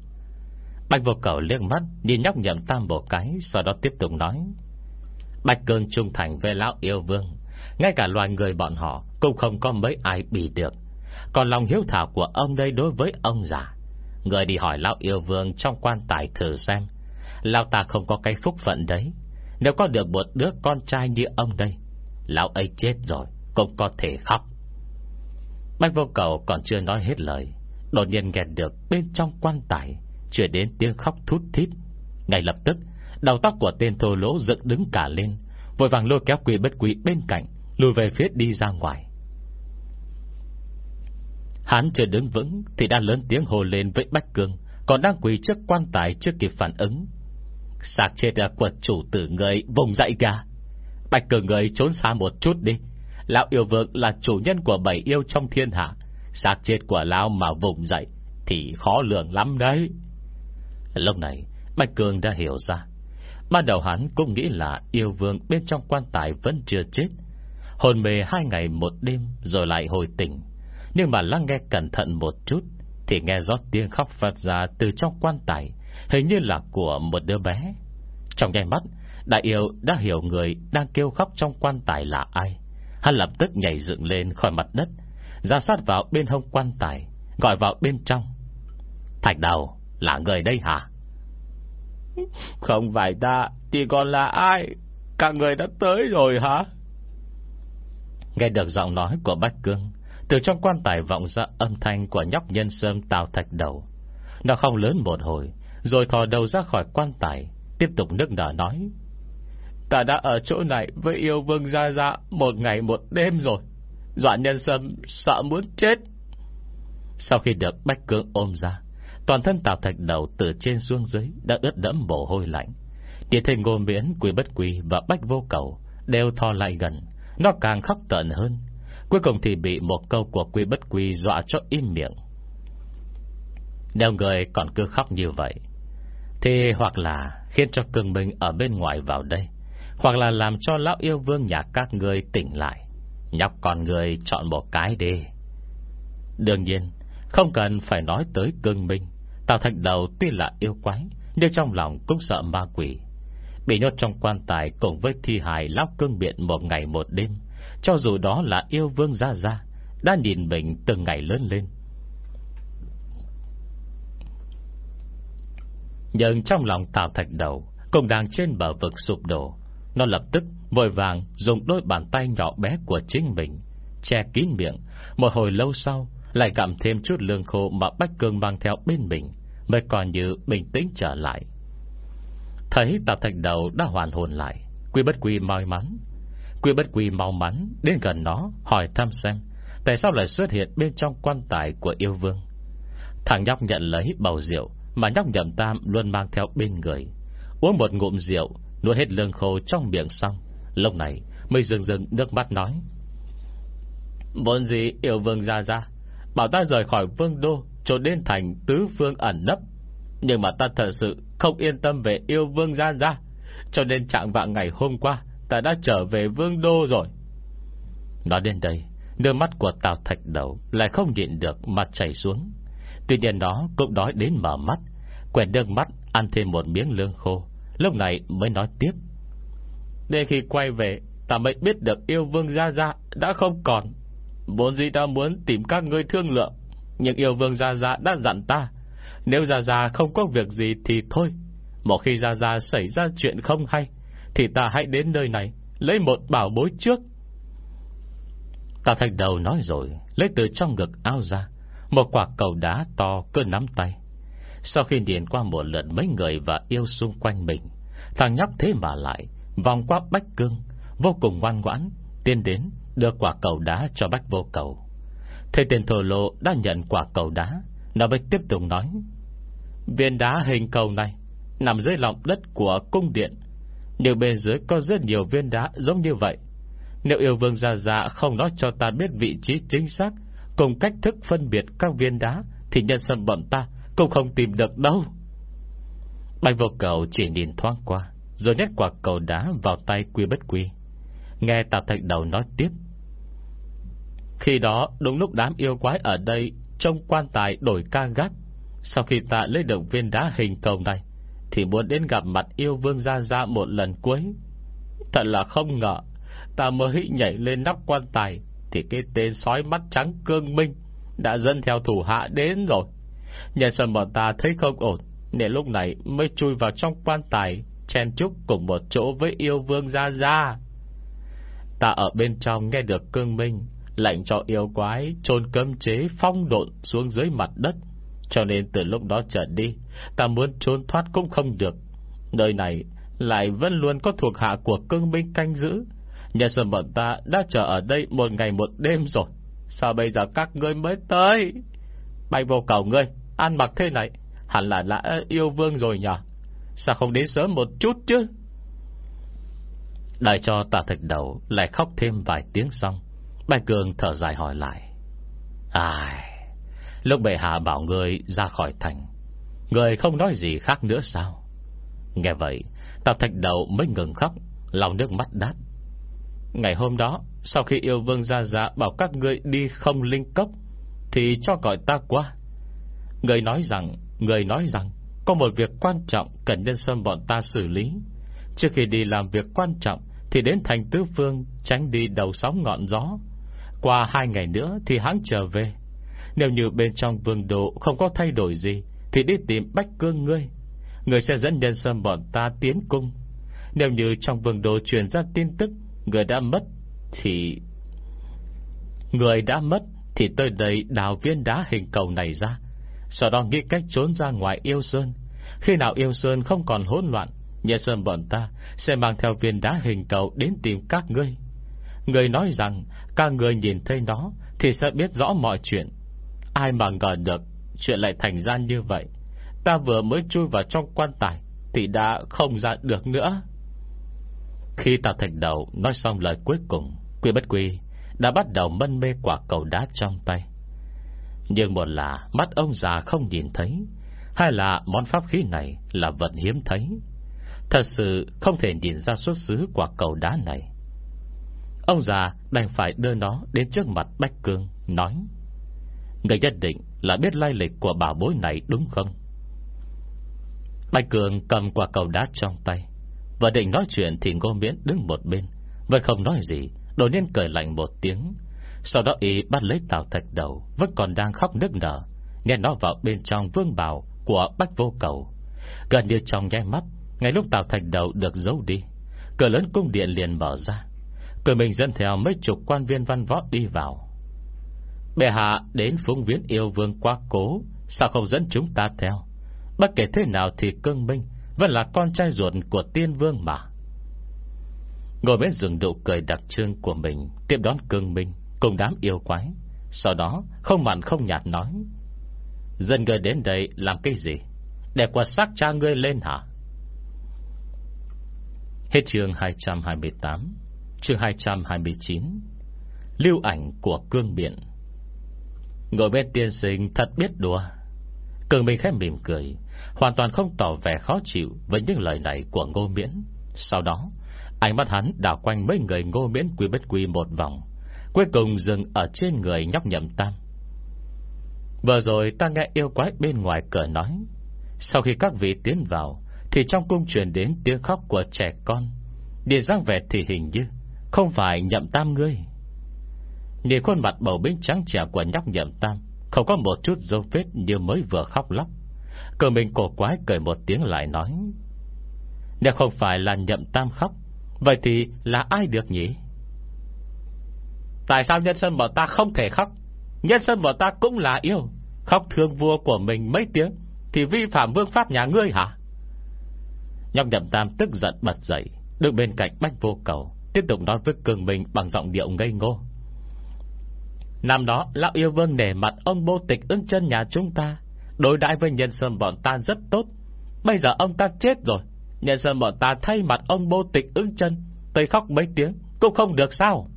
Bạch vô cầu liếc mắt, Nhìn nhóc nhậm tam bộ cái, Sau đó tiếp tục nói, Bạch cường trung thành với lão yêu vương ngay cả loài người bọn họ Cũng không có mấy ai bị được. Còn lòng hiếu thảo của ông đây đối với ông già. Người đi hỏi lão yêu vương Trong quan tài thử xem. Lão ta không có cái phúc phận đấy. Nếu có được một đứa con trai như ông đây, Lão ấy chết rồi, Cũng có thể khóc. Bách vô cầu còn chưa nói hết lời, Đột nhiên nghe được bên trong quan tài Chuyển đến tiếng khóc thút thít. Ngay lập tức, Đầu tóc của tên thô lỗ dựng đứng cả lên, Vội vàng lôi kéo quỷ bất quỷ bên cạnh Lùi về phía đi ra ngoài. Hắn chưa đứng vững Thì đã lớn tiếng hồ lên với Bách Cương Còn đang quỳ trước quan tài chưa kịp phản ứng. Sạc chết của chủ tử người vùng dậy gà Bạch cử người trốn xa một chút đi. Lão yêu vương là chủ nhân của bảy yêu trong thiên hạ. Sạc chết của Lão mà vùng dậy Thì khó lường lắm đấy. Lúc này Bạch Cường đã hiểu ra. Ban đầu hắn cũng nghĩ là yêu vương bên trong quan tài vẫn chưa chết Hồn mê hai ngày một đêm Rồi lại hồi tỉnh. Nhưng mà lắng nghe cẩn thận một chút, Thì nghe rót tiếng khóc phát ra từ trong quan tài, Hình như là của một đứa bé. Trong nháy mắt, Đại yêu đã hiểu người đang kêu khóc trong quan tài là ai. Hắn lập tức nhảy dựng lên khỏi mặt đất, Ra sát vào bên hông quan tài, Gọi vào bên trong. Thạch đầu là người đây hả? Không phải ta, Thì còn là ai? Các người đã tới rồi hả? Nghe được giọng nói của Bách Cương Từ trong quan tài vọng ra âm thanh Của nhóc nhân sơm tào thạch đầu. Nó không lớn một hồi rồi thò đầu ra khỏi quan tài Tiếp tục nước nở nói Ta đã ở chỗ này với yêu vương Gia Gia Một ngày một đêm rồi. Doạn nhân sâm sợ muốn chết. Sau khi được Bách Cương ôm ra Toàn thân Tào Thạch Đầu từ trên xuống dưới Đã ướt đẫm mồ hôi lạnh. Địa thầy ngô miễn, quỷ bất quỷ và Bách vô cầu Đều thò lại gần. Nó càng khóc tận hơn. Cuối cùng thì bị một câu của quy bất quy Dọa cho im miệng. Nếu người còn cứ khóc như vậy, thì hoặc là khiến cho cường minh ở bên ngoài vào đây, Hoặc là làm cho lão yêu vương nhà các người tỉnh lại. Nhóc con người chọn một cái đi. Đương nhiên, Không cần phải nói tới cương minh, Tào thạch đầu tuy là yêu quái, Nhưng trong lòng cũng sợ ma quỷ. Bị nhốt trong quan tài Cùng với thi hài lão cương biện một ngày một đêm. Cho dù đó là yêu vương gia gia, Đã nhìn mình từng ngày lớn lên. Nhưng trong lòng Tào Thạch Đầu Cũng đang trên bờ vực sụp đổ. Nó lập tức vội vàng dùng đôi bàn tay nhỏ bé của chính mình, Che kín miệng. Một hồi lâu sau, Lại cảm thêm chút lương khô mà Bách Cương mang theo bên mình, Mới còn như bình tĩnh trở lại. Thấy tạp Thạch Đầu đã hoàn hồn lại, Quy bất quy may mắn Quy bất quy mau mắn Đến gần nó, hỏi thăm xem Tại sao lại xuất hiện bên trong quan tài của yêu vương. Thằng nhóc nhận lấy bầu rượu mà nhóc nhậm tam luôn mang theo bên người. Uống một ngụm rượu, Nuốt hết lương khô trong miệng xong. Lúc này mới dừng dừng nước mắt nói Vốn gì yêu vương ra ra? Bảo ta rời khỏi vương đô Cho đến thành tứ phương ẩn nấp. Nhưng mà ta thật sự không yên tâm về yêu vương ra ra. Cho nên trạng vạng ngày hôm qua, Ta đã trở về vương đô rồi. Nói đến đây, Nước mắt của Tào Thạch Đầu Lại không nhịn được mặt chảy xuống. Tuy nhiên nó cũng đói đến mở mắt Quẹn đơn mắt, ăn thêm một miếng lương khô, Lúc này mới nói tiếp. Để khi quay về, Ta mới biết được yêu vương Gia Gia Đã không còn. Bốn gì ta muốn tìm các ngươi thương lượng, Nhưng yêu vương Gia Gia đã dặn ta nếu Gia Gia không có việc gì thì thôi. Một khi Gia Gia xảy ra chuyện không hay, Thì ta hãy đến nơi này, Lấy một bảo bối trước. Ta Thạch Đầu nói rồi, Lấy từ trong ngực áo ra, Một quả cầu đá to cơ nắm tay. Sau khi điền qua một lượt mấy người Và yêu xung quanh mình Thằng nhóc thế mà lại, Vòng qua bách cương, Vô cùng ngoan ngoãn, Tiến đến đưa quả cầu đá cho bách vô cầu. Thầy tiền thổ lộ đã nhận quả cầu đá nó mới tiếp tục nói, Viên đá hình cầu này Nằm dưới lòng đất của cung điện, Nhưng bên dưới có rất nhiều viên đá giống như vậy. Nếu yêu vương gia gia không nói cho ta biết vị trí chính xác Cùng cách thức phân biệt các viên đá Thì nhân sân bọn ta Cũng không tìm được đâu. Bạch vô cầu chỉ nhìn thoáng qua, Rồi nhét quả cầu đá vào tay quy bất quy. Nghe Tạp Thạch Đầu nói tiếp, Khi đó, đúng lúc đám yêu quái ở đây trong quan tài đổi ca gắt, Sau khi ta lấy động viên đá hình cầu này Thì muốn đến gặp mặt yêu vương Gia Gia một lần cuối. Thật là không ngờ Ta mới nhảy lên nắp quan tài Thì cái tên sói mắt trắng cương minh Đã dẫn theo thủ hạ đến rồi. Nhân sân bọn ta thấy không ổn Nên lúc này mới chui vào trong quan tài Chen chúc cùng một chỗ với yêu vương Gia Gia. Ta ở bên trong nghe được cương minh Lệnh cho yêu quái, chôn cấm chế phong độn xuống dưới mặt đất. Cho nên từ lúc đó trở đi, Ta muốn trốn thoát cũng không được. Nơi này lại vẫn luôn có thuộc hạ của cương binh canh giữ. Nhà sầm bọn ta đã chờ ở đây một ngày một đêm rồi. Sao bây giờ các ngươi mới tới? Bay vô cầu ngươi, Ăn mặc thế này, Hẳn là đã yêu vương rồi nhỉ Sao không đến sớm một chút chứ? Đại cho tà thạch đầu, Lại khóc thêm vài tiếng xong. Bạch Cường thở dài hỏi lại. Ai, Lúc bệ hạ bảo người ra khỏi thành, Người không nói gì khác nữa sao? Nghe vậy Tạp thạch đầu mới ngừng khóc Lòng nước mắt đát. Ngày hôm đó, Sau khi yêu vương ra ra bảo các ngươi đi không linh cốc, Thì cho gọi ta qua. Người nói rằng, Người nói rằng, Có một việc quan trọng cần nhân sâm bọn ta xử lý. Trước khi đi làm việc quan trọng, thì đến thành tứ phương, Tránh đi đầu sóng ngọn gió. Qua hai ngày nữa thì hắn trở về. Nếu như bên trong vương độ Không có thay đổi gì, Thì đi tìm bách cương ngươi. Người sẽ dẫn nhân sâm bọn ta tiến cung. Nếu như trong vương đồ truyền ra tin tức, Người đã mất Thì, Người đã mất Thì tới đây đào viên đá hình cầu này ra. Sau đó nghĩ cách trốn ra ngoài yêu sơn. Khi nào yêu sơn không còn hỗn loạn, nhân sâm bọn ta Sẽ mang theo viên đá hình cầu Đến tìm các ngươi. Người nói rằng các người nhìn thấy nó Thì sẽ biết rõ mọi chuyện. Ai mà ngờ được Chuyện lại thành ra như vậy? Ta vừa mới chui vào trong quan tài Thì đã không ra được nữa. Khi ta thành Đầu, Nói xong lời cuối cùng, Quy bất quy Đã bắt đầu mân mê quả cầu đá trong tay. Nhưng một là mắt ông già không nhìn thấy, Hai là món pháp khí này Là vật hiếm thấy. Thật sự không thể nhìn ra xuất xứ quả cầu đá này. Ông già đành phải đưa nó Đến trước mặt Bách Cương, Nói, Người nhất định là biết lai lịch Của bảo bối này đúng không? Bách Cương cầm quả cầu đá trong tay Và định nói chuyện Thì Ngô Miễn đứng một bên, Vẫn không nói gì, Đột nhiên cười lạnh một tiếng. Sau đó y bắt lấy tàu thạch đầu, Vẫn còn đang khóc nức nở, Nghe nó vào bên trong vương bào Của Bách Vô Cầu. Gần như trong nháy mắt, ngay lúc Tào Thạch Đầu được giấu đi, Cửa lớn cung điện liền mở ra cơ mình dẫn theo mấy chục quan viên văn võ đi vào. Bệ hạ đến phúng viễn yêu vương quá cố, Sao không dẫn chúng ta theo? Bất kể thế nào thì cương minh Vẫn là con trai ruột của tiên vương mà. Ngồi bên giường độ cười đặc trưng của mình, Tiếp đón cương minh Cùng đám yêu quái. Sau đó, không mặn không nhạt nói, Dân người đến đây làm cái gì? Để quạt xác cha ngươi lên hả? Hết chương 228 Chương 229 Lưu ảnh của cương biện Ngồi bên tiên sinh thật biết đùa. Cường Minh khép mỉm cười, Hoàn toàn không tỏ vẻ khó chịu Với những lời này của Ngô Miễn. Sau đó, Ánh mắt hắn đảo quanh mấy người Ngô Miễn quy bất quy một vòng, Cuối cùng dừng ở trên người nhóc nhậm tam. Vừa rồi ta nghe yêu quái bên ngoài cửa nói, Sau khi các vị tiến vào, Thì trong cung truyền đến tiếng khóc của trẻ con Điện dáng vẻ thì hình như không phải nhậm tam ngươi. Nhìn khuôn mặt bầu binh trắng trẻ của nhóc nhậm tam, Không có một chút dấu vết như mới vừa khóc lóc. Cờ mình cổ quái cười một tiếng lại nói, Nếu không phải là nhậm tam khóc, Vậy thì là ai được nhỉ? Tại sao nhân dân bọn ta không thể khóc? Nhân dân bọn ta cũng là yêu, Khóc thương vua của mình mấy tiếng Thì vi phạm vương pháp nhà ngươi hả? Nhóc nhậm tam tức giận bật dậy, Đứng bên cạnh bách vô cầu. Tiếp tục nói với cường mình bằng giọng điệu ngây ngô. Năm đó, Lão yêu vương nể mặt ông bố tịch ứng chân nhà chúng ta. Đối đãi với nhân sơn bọn ta rất tốt. Bây giờ ông ta chết rồi. Nhân sơn bọn ta thay mặt ông bố tịch ứng chân. Tôi khóc mấy tiếng, Cũng không được sao?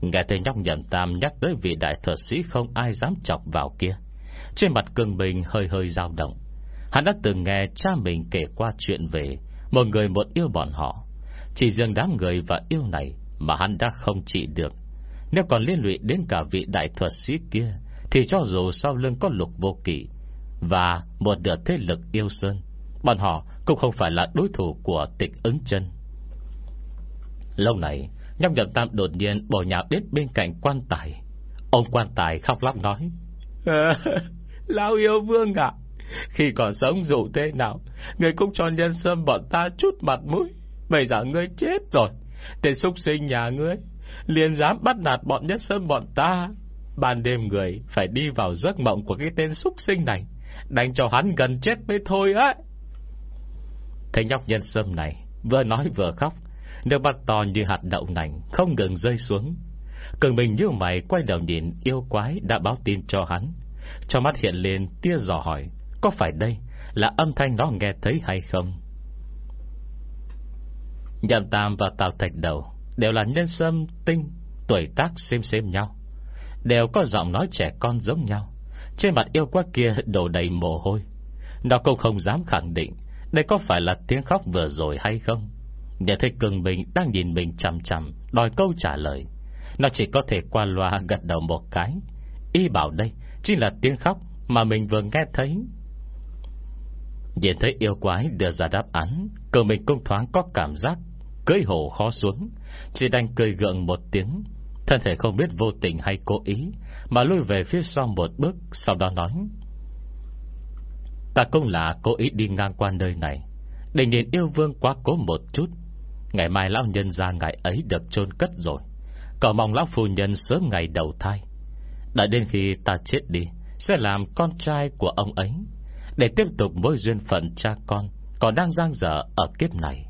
Nghe thấy nhóc nhầm tam nhắc tới vị đại thuật sĩ Không ai dám chọc vào kia. Trên mặt cường bình hơi hơi dao động. Hắn đã từng nghe cha mình kể qua chuyện về Một người một yêu bọn họ. Chỉ riêng đám người và yêu này Mà hắn đã không trị được. Nếu còn liên lụy đến cả vị đại thuật sĩ kia Thì cho dù sau lưng có lục vô kỷ Và một đợt thế lực yêu sơn Bọn họ cũng không phải là đối thủ của tịch ứng chân. Lâu này Nhóc nhậm tam đột nhiên bỏ nhào đến bên cạnh quan tài. Ông quan tài khóc lóc nói à, Lão yêu vương ạ Khi còn sống dù thế nào Người cũng cho nhân sâm bọn ta chút mặt mũi. Bây giờ ngươi chết rồi. Tên súc sinh nhà ngươi, liền dám bắt nạt bọn nhất sâm bọn ta. Ban đêm người Phải đi vào giấc mộng của cái tên súc sinh này, Đánh cho hắn gần chết mới thôi á. Thế nhóc nhân sâm này Vừa nói vừa khóc, Nước mắt to như hạt đậu nành, Không ngừng rơi xuống. Cường mình như mày, quay đầu nhìn, yêu quái Đã báo tin cho hắn. Trong mắt hiện lên tia dò hỏi, Có phải đây là âm thanh nó nghe thấy hay không? Nhậm Tam và Tào Thạch Đầu Đều là nhân sâm tinh, Tuổi tác xem xem nhau. Đều có giọng nói trẻ con giống nhau. Trên mặt yêu quái kia đổ đầy mồ hôi. Nó cũng không dám khẳng định Đây có phải là tiếng khóc vừa rồi hay không. Nhận thấy cường mình đang nhìn mình chằm chằm, Đòi câu trả lời. Nó chỉ có thể qua loa gật đầu một cái. Y bảo đây Chính là tiếng khóc mà mình vừa nghe thấy. Nhìn thấy yêu quái đưa ra đáp án, Cường mình cũng thoáng có cảm giác Cưới hổ khó xuống, Chỉ đành cười gượng một tiếng. Thân thể không biết vô tình hay cố ý, Mà lui về phía sau một bước, Sau đó nói, Ta cũng là cố ý đi ngang qua nơi này, Để nhìn yêu vương quá cố một chút. Ngày mai lão nhân ra ngày ấy được chôn cất rồi, Cầu mong lão phu nhân sớm ngày đầu thai. Đợi đến khi ta chết đi, Sẽ làm con trai của ông ấy, Để tiếp tục mối duyên phận cha con Còn đang giang dở ở kiếp này.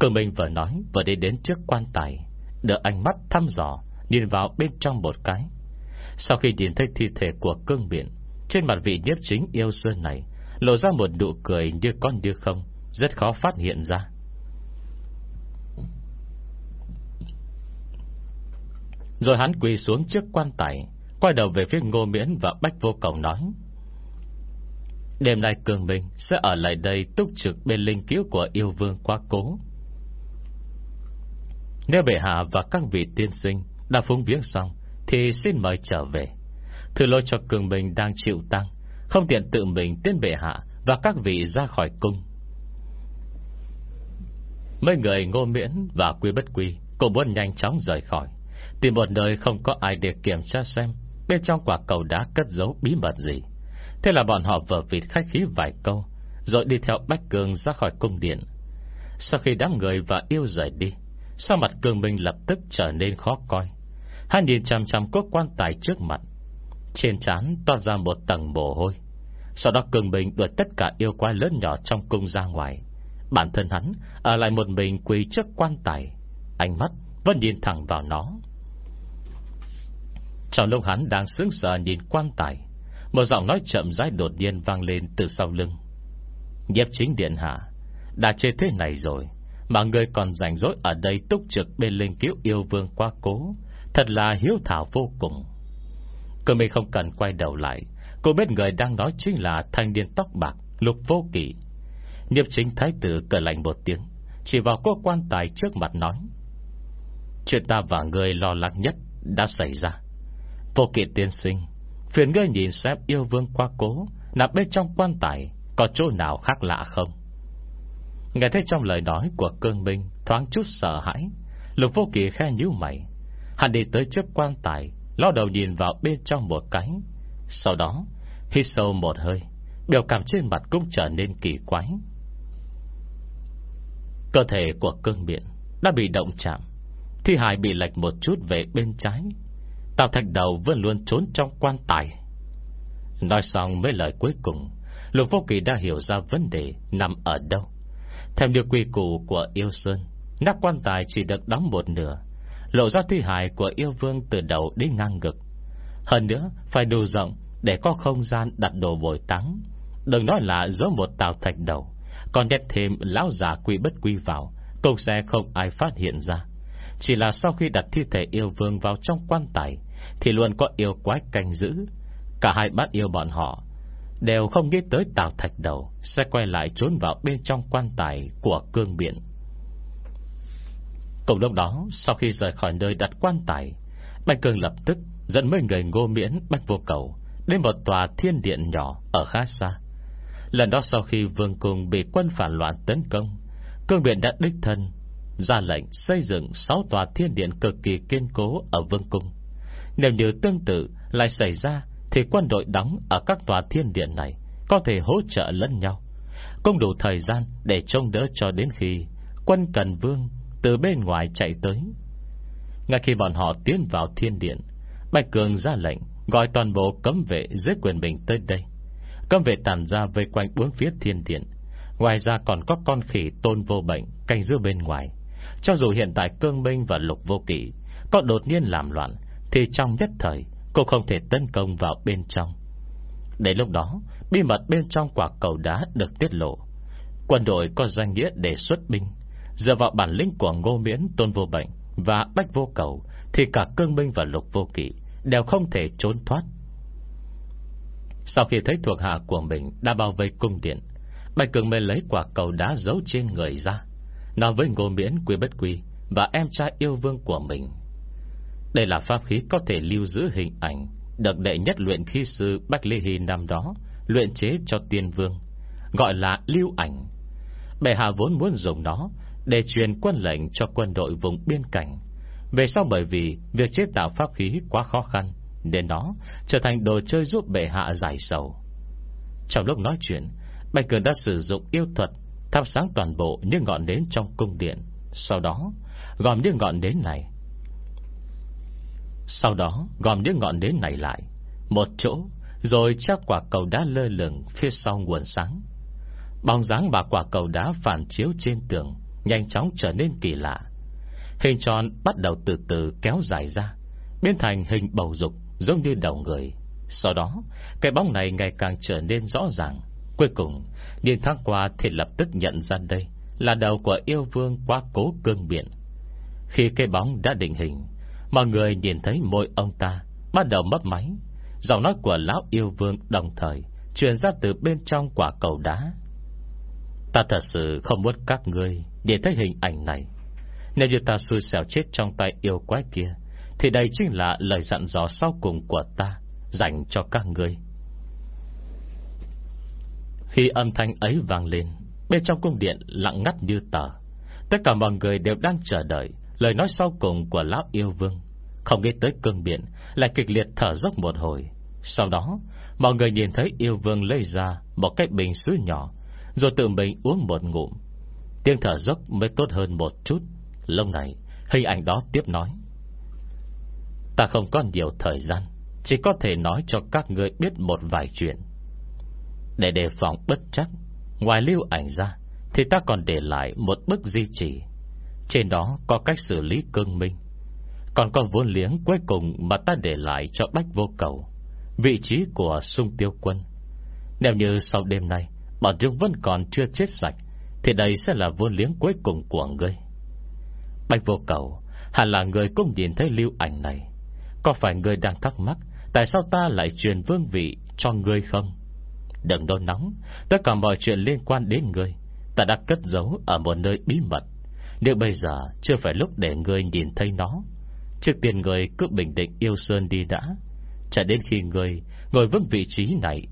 Cương Minh vừa nói, Vừa đi đến trước quan tài Đỡ ánh mắt thăm dò, Nhìn vào bên trong một cái. Sau khi nhìn thấy thi thể của cương biển Trên mặt vị nhiếp chính yêu sơn này Lộ ra một nụ cười như con như không, Rất khó phát hiện ra. Rồi hắn quỳ xuống trước quan tài, Quay đầu về phía ngô miễn và bách vô cầu nói, Đêm nay cường minh Sẽ ở lại đây túc trực bên linh cứu của yêu vương quá cố. Nếu bệ hạ và các vị tiên sinh Đã phúng viếng xong, Thì xin mời trở về. Thử lỗi cho cường mình đang chịu tăng, Không tiện tự mình tiến bệ hạ Và các vị ra khỏi cung. Mấy người ngô miễn và quy bất quy Cũng muốn nhanh chóng rời khỏi. Tìm một nơi không có ai để kiểm tra xem Bên trong quả cầu đá cất giấu bí mật gì. Thế là bọn họ vở vịt khách khí vài câu, Rồi đi theo Bách Cường ra khỏi cung điện. Sau khi đám người và yêu rời đi Sao mặt Cường Minh lập tức trở nên khó coi? Hai nhìn chằm chằm cốt quan tài trước mặt. Trên trán toát ra một tầng mồ hôi. Sau đó Cường Minh đuổi tất cả yêu quái lớn nhỏ trong cung ra ngoài. Bản thân hắn Ở lại một mình quỳ trước quan tài. Ánh mắt vẫn nhìn thẳng vào nó. Trong lúc hắn đang sướng sợ nhìn quan tài, Một giọng nói chậm rãi đột nhiên vang lên từ sau lưng. Nhếp chính điện hạ, Đã chê thế này rồi. Mà người còn rảnh rỗi ở đây túc trực bên linh cứu yêu vương qua cố. Thật là hiếu thảo vô cùng. Cơ mình không cần quay đầu lại. Cô biết người đang nói chính là thanh niên tóc bạc, Lục vô kỷ Nhếp chính thái tử cờ lạnh một tiếng, Chỉ vào cô quan tài trước mặt nói, Chuyện ta và người lo lắng nhất Đã xảy ra. Vô kỷ tiên sinh, Phiền ngươi nhìn xem yêu vương qua cố, Nằm bên trong quan tài Có chỗ nào khác lạ không? Nghe thấy trong lời nói của cương minh, Thoáng chút sợ hãi, Lục vô kỳ khe nhíu mày. Hắn đi tới trước quan tài, Lo đầu nhìn vào bên trong một cái. Sau đó, hít sâu một hơi, Biểu cảm trên mặt cũng trở nên kỳ quái. Cơ thể của cương biện Đã bị động chạm, Thi hài bị lệch một chút về bên trái. Tào thạch đầu vẫn luôn trốn trong quan tài. Nói xong mấy lời cuối cùng, Lục Vô Kỳ đã hiểu ra vấn đề Nằm ở đâu. Theo điều quy củ của yêu Sơn Nắp quan tài chỉ được đóng một nửa, Lộ ra thi hài của yêu vương Từ đầu đến ngang ngực. Hơn nữa, phải đủ rộng Để có không gian đặt đồ bồi táng. Đừng nói là giấu một tàu thạch đầu, Còn nhét thêm lão giả quy bất quy vào, Cũng sẽ không ai phát hiện ra. Chỉ là sau khi đặt thi thể yêu vương vào trong quan tài, Thì luôn có yêu quái canh giữ. Cả hai bát yêu bọn họ Đều không nghĩ tới tàu thạch đầu Sẽ quay lại trốn vào bên trong quan tài Của cương biển Cùng lúc đó, Sau khi rời khỏi nơi đặt quan tài, Bạch Cường lập tức dẫn mấy người ngô miễn, Bạch vô cầu Đến một tòa thiên điện nhỏ Ở khá xa. Lần đó sau khi vương cung bị quân phản loạn tấn công, Cương biển đã đích thân Ra lệnh xây dựng 6 tòa thiên điện cực kỳ kiên cố Ở vương cung. Nếu như tương tự lại xảy ra thì quân đội đóng ở các tòa thiên điện này Có thể hỗ trợ lẫn nhau Công đủ thời gian để trông đỡ cho đến khi Quân Cần Vương từ bên ngoài chạy tới. Ngay khi bọn họ tiến vào thiên điện, Bạch Cường ra lệnh gọi toàn bộ cấm vệ dưới quyền mình tới đây. Cấm vệ tàn ra vây quanh bốn phía thiên điện. Ngoài ra còn có con khỉ tôn vô bệnh canh giữa bên ngoài. Cho dù hiện tại cương minh và lục vô kỷ có đột nhiên làm loạn, thì trong nhất thời cô không thể tấn công vào bên trong. Đến lúc đó, bí mật bên trong quả cầu đá được tiết lộ. Quân đội có danh nghĩa để xuất binh Dựa vào bản lĩnh của Ngô Miễn Tôn Vô Bệnh Và Bách Vô Cầu Thì cả Cương Minh và Lục Vô Kỵ Đều không thể trốn thoát Sau khi thấy thuộc hạ của mình Đã bao vây cung điện Bạch Cường minh lấy quả cầu đá giấu trên người ra Nói với Ngô Miễn Quy Bất Quy Và em trai yêu vương của mình đây là pháp khí có thể lưu giữ hình ảnh Được đệ nhất luyện khí sư Bách Lê Hy năm đó Luyện chế cho tiên vương Gọi là lưu ảnh Bệ hạ vốn muốn dùng nó để truyền quân lệnh cho quân đội vùng biên cảnh. Về sau bởi vì việc chế tạo pháp khí quá khó khăn, nên nó trở thành đồ chơi giúp bệ hạ giải sầu. Trong lúc nói chuyện, Bạch Cường đã sử dụng yêu thuật thắp sáng toàn bộ những ngọn nến trong cung điện. Sau đó, gom những ngọn nến này. Sau đó, gom những ngọn nến này lại. Một chỗ, rồi chắc quả cầu đá lơ lửng phía sau nguồn sáng. Bóng dáng bà quả cầu đá phản chiếu trên tường Nhanh chóng trở nên kỳ lạ Hình tròn bắt đầu từ từ kéo dài ra Biến thành hình bầu dục Giống như đầu người Sau đó cái bóng này ngày càng trở nên rõ ràng Cuối cùng Nhìn thăng qua thì lập tức nhận ra đây Là đầu của yêu vương quá cố cương biện Khi cái bóng đã định hình Mọi người nhìn thấy môi ông ta, Bắt đầu mất máy. Giọng nói của lão yêu vương đồng thời, Truyền ra từ bên trong quả cầu đá. Ta thật sự không muốn các ngươi để thấy hình ảnh này. Nếu như ta xui xẻo chết trong tay yêu quái kia, Thì đây chính là lời dặn dò sau cùng của ta, Dành cho các ngươi. Khi âm thanh ấy vang lên, Bên trong cung điện lặng ngắt như tờ. Tất cả mọi người đều đang chờ đợi. Lời nói sau cùng của lão yêu vương. Không nghĩ tới cương biển Lại kịch liệt thở dốc một hồi. Sau đó, Mọi người nhìn thấy yêu vương lấy ra Một cái bình sứ nhỏ, Rồi tự mình uống một ngụm. Tiếng thở dốc mới tốt hơn một chút. Lâu này, hình ảnh đó tiếp nói. Ta không có nhiều thời gian, Chỉ có thể nói cho các người biết một vài chuyện. Để đề phòng bất chắc, Ngoài lưu ảnh ra, Thì ta còn để lại một bức di chỉ. Trên đó có cách xử lý cương minh. Còn có vốn liếng cuối cùng Mà ta để lại cho bách vô cầu, Vị trí của sung tiêu quân. Nếu như sau đêm nay, Bọn chúng vẫn còn chưa chết sạch, thì đây sẽ là vốn liếng cuối cùng của ngươi. Bạch vô cầu, Hẳn là người cũng nhìn thấy lưu ảnh này. Có phải người đang thắc mắc Tại sao ta lại truyền vương vị cho ngươi không? Đừng đôn nóng, Tất cả mọi chuyện liên quan đến ngươi, Ta đã cất giấu ở một nơi bí mật. Nếu bây giờ chưa phải lúc để ngươi nhìn thấy nó, Trước tiên ngươi cứ bình định yêu Sơn đi đã. Cho đến khi ngươi Ngồi vững vị trí này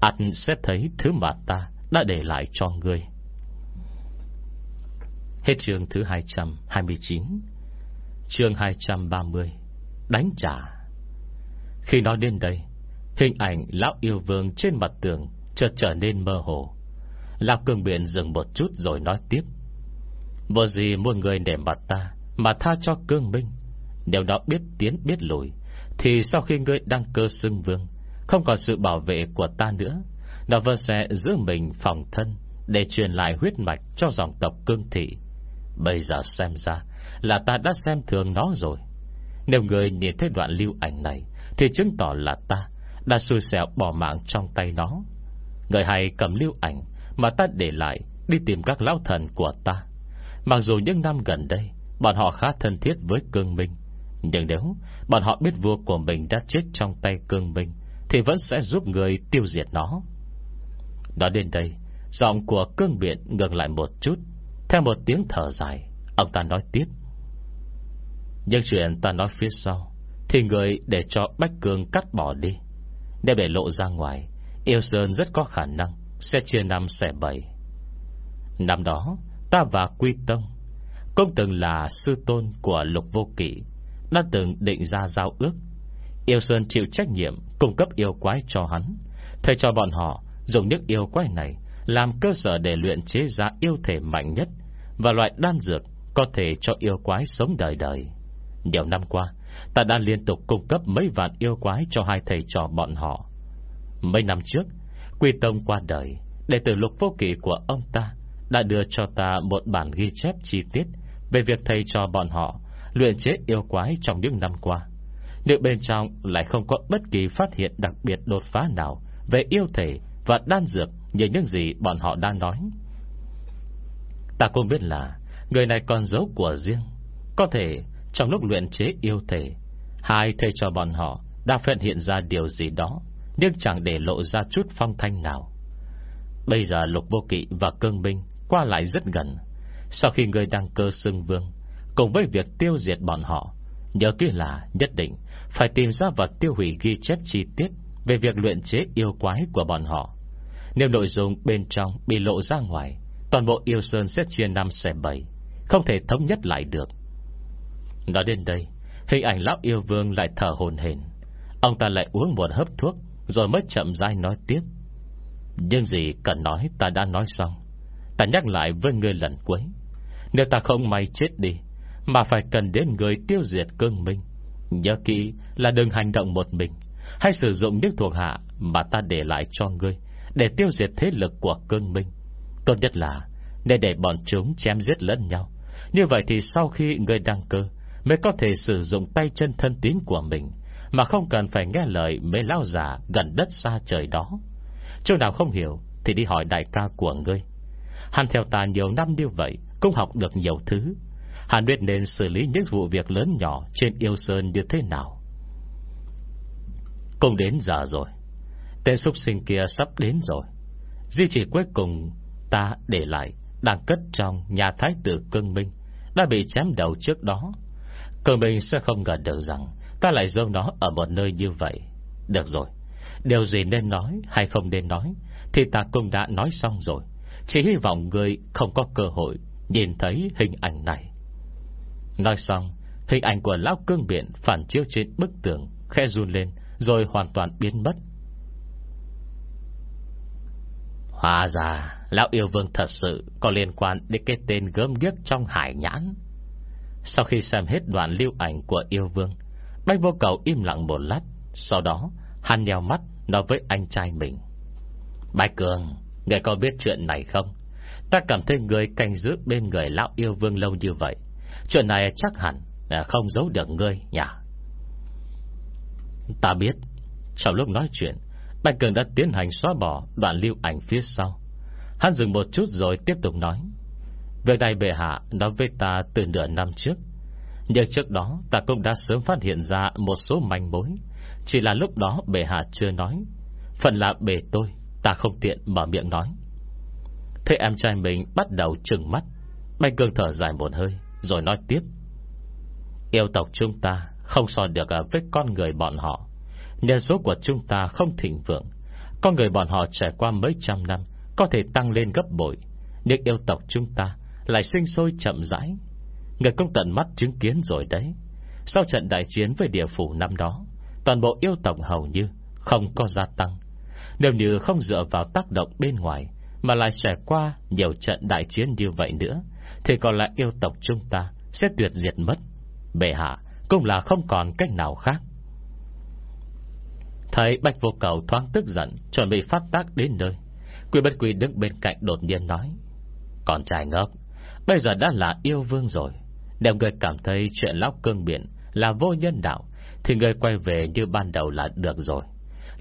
Anh sẽ thấy thứ mà ta Đã để lại cho ngươi Hết chương thứ 229 Chương 230 Đánh trả. Khi nói đến đây, Hình ảnh lão yêu vương trên mặt tường Chợt trở nên mơ hồ. Lão cường biện dừng một chút rồi nói tiếp. Vô gì muôn người để mặt ta Mà tha cho cương minh? Nếu đó biết tiến biết lùi, Thì sau khi ngươi đăng cơ xưng vương, Không còn sự bảo vệ của ta nữa. Nó vẫn sẽ giữ mình phòng thân Để truyền lại huyết mạch cho dòng tộc cương thị. Bây giờ xem ra Là ta đã xem thường nó rồi. Nếu người nhìn thấy đoạn lưu ảnh này, Thì chứng tỏ là ta Đã xui xẻo bỏ mạng trong tay nó. Người hay cầm lưu ảnh Mà ta để lại Đi tìm các lão thần của ta. Mặc dù những năm gần đây, Bọn họ khá thân thiết với cương minh, Nhưng nếu bọn họ biết vua của mình Đã chết trong tay cương minh, Thì vẫn sẽ giúp người tiêu diệt nó. Nói đến đây, Giọng của cương biện ngừng lại một chút, theo một tiếng thở dài, Ông ta nói tiếp. Nhưng chuyện ta nói phía sau, Thì người để cho Bách Cương cắt bỏ đi. Nếu để lộ ra ngoài, Yêu Sơn rất có khả năng Sẽ chia năm xẻ bảy. Năm đó Ta và Quy Tông công từng là sư tôn của Lục Vô Kỵ Đã từng định ra giao ước Yêu Sơn chịu trách nhiệm Cung cấp yêu quái cho hắn Thầy cho bọn họ dùng nước yêu quái này Làm cơ sở để luyện chế ra yêu thể mạnh nhất và loại đan dược có thể cho yêu quái sống đời đời. Nhiều năm qua, ta đã liên tục cung cấp mấy vạn yêu quái cho hai thầy trò bọn họ. Mấy năm trước, Quy Tông qua đời, đệ tử lục vô kỷ của ông ta đã đưa cho ta một bản ghi chép chi tiết về việc thầy trò bọn họ luyện chế yêu quái trong những năm qua. Nếu bên trong lại không có bất kỳ phát hiện đặc biệt đột phá nào về yêu thể và đan dược như những gì bọn họ đang nói, Ta cũng biết là Người này còn dấu của riêng. Có thể trong lúc luyện chế yêu thể Hai thầy cho bọn họ Đã phát hiện ra điều gì đó Nhưng chẳng để lộ ra chút phong thanh nào. Bây giờ lục vô kỵ và cương binh qua lại rất gần. Sau khi người đăng cơ xưng vương, Cùng với việc tiêu diệt bọn họ, Nhớ kỹ là nhất định Phải tìm ra và tiêu hủy ghi chép chi tiết Về việc luyện chế yêu quái của bọn họ. Nếu nội dung bên trong bị lộ ra ngoài, Toàn bộ yêu sơn sẽ chia năm xẻ bảy, Không thể thống nhất lại được. Nói đến đây, Hình ảnh lão yêu vương lại thở hồn hển. Ông ta lại uống một hớp thuốc, Rồi mới chậm rãi nói tiếp. Nhưng gì cần nói ta đã nói xong. Ta nhắc lại với ngươi lần cuối. Nếu ta không may chết đi, Mà phải cần đến người tiêu diệt cương minh. Nhớ kỹ là đừng hành động một mình. Hay sử dụng những thuộc hạ Mà ta để lại cho ngươi Để tiêu diệt thế lực của cương minh. Tốt nhất là Nên để bọn chúng chém giết lẫn nhau. Như vậy thì sau khi ngươi đăng cơ, Mới có thể sử dụng tay chân thân tín của mình Mà không cần phải nghe lời Mấy lao giả gần đất xa trời đó. Chỗ nào không hiểu Thì đi hỏi đại ca của ngươi. Hắn theo ta nhiều năm như vậy Cũng học được nhiều thứ Hắn biết nên xử lý những vụ việc lớn nhỏ Trên yêu sơn như thế nào Cũng đến giờ rồi Tên súc sinh kia sắp đến rồi Di chỉ cuối cùng ta để lại đang cất trong nhà thái tử cương minh đã bị chém đầu trước đó. Cương minh sẽ không ngờ được rằng ta lại giấu nó ở một nơi như vậy. Được rồi, điều gì nên nói hay không nên nói thì ta cũng đã nói xong rồi. Chỉ hy vọng người không có cơ hội nhìn thấy hình ảnh này. Nói xong, hình ảnh của lão cương biện phản chiếu trên bức tường khe run lên rồi hoàn toàn biến mất. Hóa ra Lão yêu vương thật sự Có liên quan đến cái tên gớm ghiếc trong hải nhãn Sau khi xem hết đoạn lưu ảnh của yêu vương Bách vô cầu im lặng một lát Sau đó hắn nheo mắt Nói với anh trai mình Bạch Cường Người có biết chuyện này không? Ta cảm thấy người canh giữ bên người lão yêu vương lâu như vậy. Chuyện này chắc hẳn Không giấu được ngươi nhỉ? Ta biết. Trong lúc nói chuyện, Bạch Cường đã tiến hành xóa bỏ đoạn lưu ảnh phía sau. Hắn dừng một chút rồi tiếp tục nói. Việc này bệ hạ nói với ta từ nửa năm trước. Nhưng trước đó, ta cũng đã sớm phát hiện ra một số manh mối. Chỉ là lúc đó bệ hạ chưa nói. Phần là bề tôi. Ta không tiện mở miệng nói. Thế em trai mình bắt đầu trừng mắt. Bạch cương thở dài một hơi, Rồi nói tiếp. Yêu tộc chúng ta Không so được với con người bọn họ. Nhân số của chúng ta không thịnh vượng. Con người bọn họ trải qua mấy trăm năm, Có thể tăng lên gấp bội. Nhưng yêu tộc chúng ta Lại sinh sôi chậm rãi. Người công tận mắt chứng kiến rồi đấy. Sau trận đại chiến với địa phủ năm đó, Toàn bộ yêu tộc hầu như Không có gia tăng. Nếu như không dựa vào tác động bên ngoài, Mà lại trải qua nhiều trận đại chiến như vậy nữa, Thì còn lại yêu tộc chúng ta Sẽ tuyệt diệt mất. Bệ hạ, cũng là không còn cách nào khác. Thấy Bạch Vô Cầu thoáng tức giận, Chuẩn bị phát tác đến nơi Quy bất quy đứng bên cạnh đột nhiên nói Còn trai ngốc, Bây giờ đã là yêu vương rồi. Nếu người cảm thấy chuyện lão cương biển Là vô nhân đạo, Thì người quay về như ban đầu là được rồi.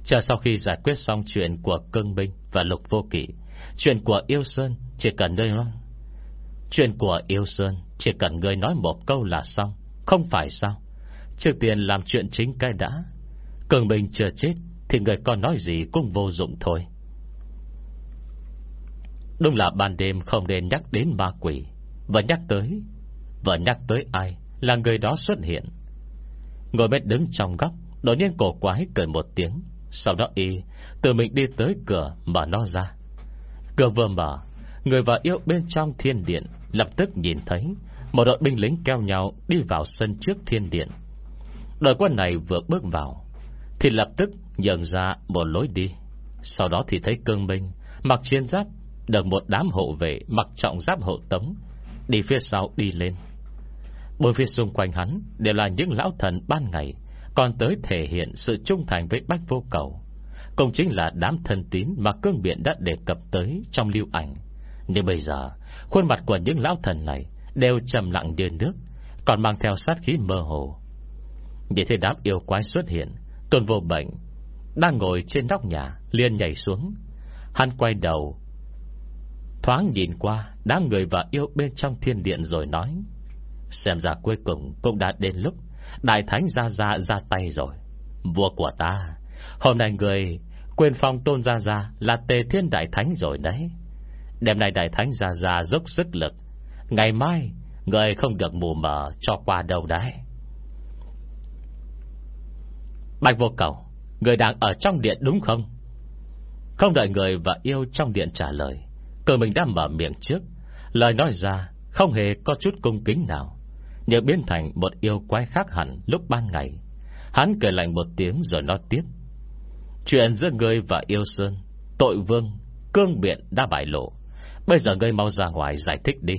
Chờ sau khi giải quyết xong chuyện Của cương binh và lục vô kỷ Chuyện của yêu sơn Chỉ cần nơi nói Chuyện của yêu sơn Chỉ cần người nói một câu là xong, Không phải sao? Trước tiên làm chuyện chính cái đã. Cường Bình chưa chết Thì người còn nói gì cũng vô dụng thôi. Đúng là ban đêm không nên nhắc đến ma quỷ. Và nhắc tới Và nhắc tới ai Là người đó xuất hiện. Ngồi bên đứng trong góc, Đột nhiên cổ quái cười một tiếng. Sau đó y Tự mình đi tới cửa mở nó ra. Cửa vừa mở, Người và yêu bên trong thiên điện Lập tức nhìn thấy Một đội binh lính keo nhau đi vào sân trước thiên điện. Đội quân này vừa bước vào Thì lập tức nhận ra một lối đi. Sau đó thì thấy cương minh Mặc chiến giáp, Được một đám hộ vệ mặc trọng giáp hộ tống Đi phía sau đi lên. Bốn phía xung quanh hắn Đều là những lão thần ban ngày còn tới thể hiện sự trung thành với bách vô cầu. Cũng chính là đám thân tín Mà cương biện đã đề cập tới Trong lưu ảnh. Nhưng bây giờ, Khuôn mặt của những lão thần này Đều trầm lặng như nước, Còn mang theo sát khí mơ hồ. Để thấy đám yêu quái xuất hiện, Tôn vô bệnh Đang ngồi trên nóc nhà, liền nhảy xuống. Hắn quay đầu, Thoáng nhìn qua Đám người và yêu bên trong thiên điện rồi nói, Xem ra cuối cùng Cũng đã đến lúc Đại thánh gia gia ra tay rồi. Vua của ta, Hôm nay người Quên phong tôn gia gia Là tề thiên đại thánh rồi đấy. Đêm nay đại thánh gia gia dốc sức lực, Ngày mai Người không được mù mờ cho qua đâu đấy. Bạch vô cầu, Người đang ở trong điện đúng không? Không đợi người và yêu trong điện trả lời, Cờ mình đã mở miệng trước. Lời nói ra không hề có chút cung kính nào. Như biến thành một yêu quái khác hẳn lúc ban ngày. Hắn cười lạnh một tiếng rồi nói tiếp. Chuyện giữa người và yêu sơn, Tội vương, Cương biện đã bại lộ. Bây giờ ngươi mau ra ngoài giải thích đi.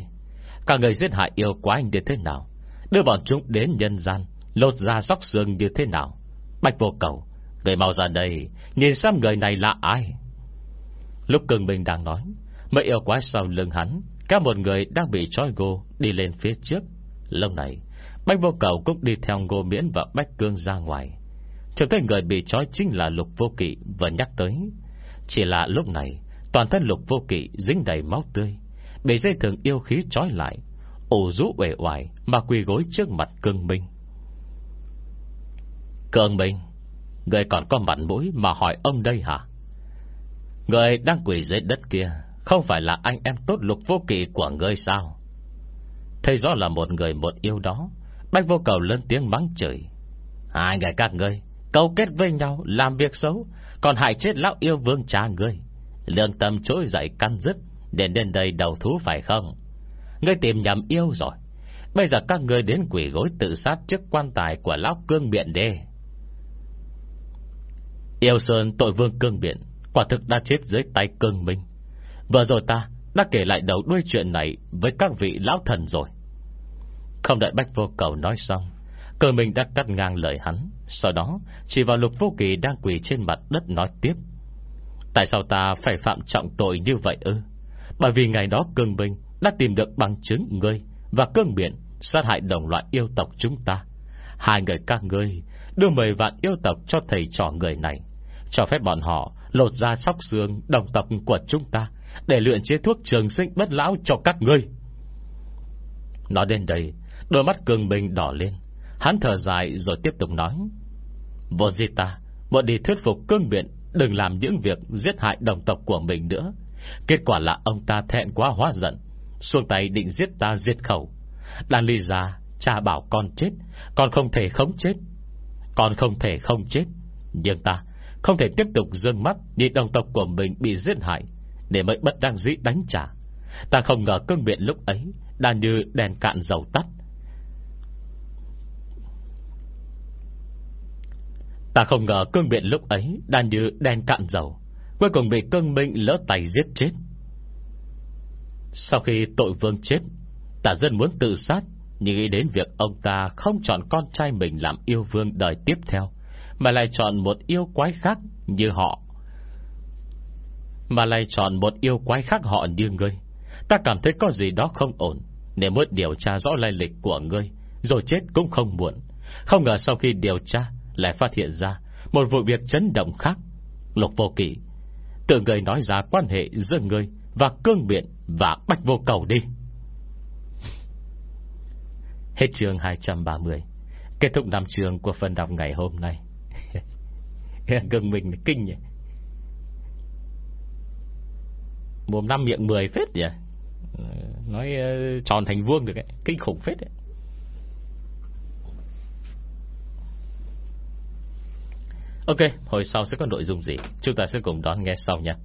Cả người giết hại yêu quái như thế nào? Đưa bọn chúng đến nhân gian, Lột ra sóc xương như thế nào? Bạch vô cầu, Người mau ra đây, Nhìn xem người này là ai. Lúc cường bình đang nói, Mấy yêu quái sau lưng hắn Các một người đang bị trói gô Đi lên phía trước. Lúc này, bách vô cầu cũng đi theo ngô miễn và Bách cương ra ngoài. Trông thấy người bị trói chính là lục vô kỵ Vừa nhắc tới. Chỉ là lúc này, Toàn thân lục vô kỵ dính đầy máu tươi, Bị dây thường yêu khí trói lại, ủ rũ uể oải Mà quỳ gối trước mặt cương minh. Cương Minh, Người còn có mặt mũi mà hỏi ông đây hả? Người đang quỳ dưới đất kia, Không phải là anh em tốt lục vô kỵ của người sao? Thấy rõ là một người một yêu đó. Bách vô cầu lớn tiếng mắng chửi. Hai người các ngươi Câu kết với nhau, làm việc xấu, Còn hại chết lão yêu vương cha ngươi. Lương tâm trỗi dậy căn dứt, Để đến đây đầu thú phải không? Ngươi tìm nhầm yêu rồi. Bây giờ các ngươi đến quỷ gối tự sát Trước quan tài của lão cương biện đê Yêu Sơn tội vương cương biện, Quả thực đã chết dưới tay cương minh. Vừa rồi ta đã kể lại đầu đuôi chuyện này Với các vị lão thần rồi. Không đợi Bách Vô Cầu nói xong, cờ mình đã cắt ngang lời hắn. Sau đó, chỉ vào lục vô kỳ Đang quỳ trên mặt đất nói tiếp. Tại sao ta phải phạm trọng tội như vậy ư? Bởi vì ngày đó cương minh Đã tìm được bằng chứng ngươi Và cương biện sát hại đồng loại yêu tộc chúng ta. Hai người các ngươi Đưa mười vạn yêu tộc cho thầy trò người này, cho phép bọn họ lột ra sóc xương đồng tộc của chúng ta để luyện chế thuốc trường sinh bất lão cho các ngươi. Nói đến đây, đôi mắt cường bình đỏ lên. Hắn thở dài rồi tiếp tục nói. Vô gì ta, bọn đi thuyết phục cương biện đừng làm những việc giết hại đồng tộc của mình nữa. Kết quả là ông ta thẹn quá hóa giận, xuông tay định giết ta giết khẩu. Đàn ly ra, cha bảo con chết, con không thể không chết. Con không thể không chết Nhưng ta Không thể tiếp tục dương mắt Nhìn đồng tộc của mình bị giết hại để mới bất đăng dĩ đánh trả. Ta không ngờ cương biện lúc ấy Đã như đèn cạn dầu tắt. Ta không ngờ cương biện lúc ấy Đã như đèn cạn dầu, Cuối cùng bị cương minh lỡ tay giết chết. Sau khi tội vương chết, Ta dân muốn tự sát, Nhưng nghĩ đến việc ông ta không chọn con trai mình Làm yêu vương đời tiếp theo, Mà lại chọn một yêu quái khác Như họ. Mà lại chọn một yêu quái khác họ như ngươi. Ta cảm thấy có gì đó không ổn. Nên muốn điều tra rõ lai lịch của ngươi, Rồi chết cũng không muộn. Không ngờ sau khi điều tra, Lại phát hiện ra Một vụ việc chấn động khác. Lục vô kỷ Tự người nói ra quan hệ giữa ngươi Và cương biện và bạch vô cầu đi. Hết chương 230 Kết thúc năm trường của phần đọc ngày hôm nay. Gần mình kinh nhỉ. Mồm năm miệng mười phết nhỉ? Nói ờ, tròn thành vuông được ấy. Kinh khủng phết ấy. Ok, hồi sau sẽ có nội dung gì? Chúng ta sẽ cùng đón nghe sau nha.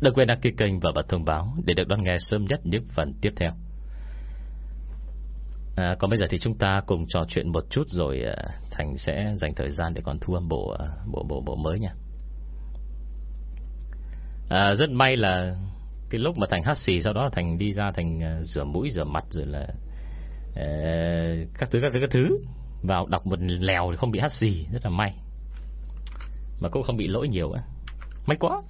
Đừng quên đăng ký kênh và bật thông báo Để được đón nghe sớm nhất những phần tiếp theo. À, Còn bây giờ thì chúng ta cùng trò chuyện một chút Rồi ờ, Thành sẽ dành thời gian Để còn thu âm bộ ờ, bộ, bộ, bộ mới nha à, Rất may là Cái lúc mà Thành hát xì Sau đó Thành đi ra Thành à, rửa mũi rửa mặt Rồi là à, Các thứ các thứ các thứ. Vào đọc một lèo thì không bị hát xì Rất là may. Mà cũng không bị lỗi nhiều á. May quá.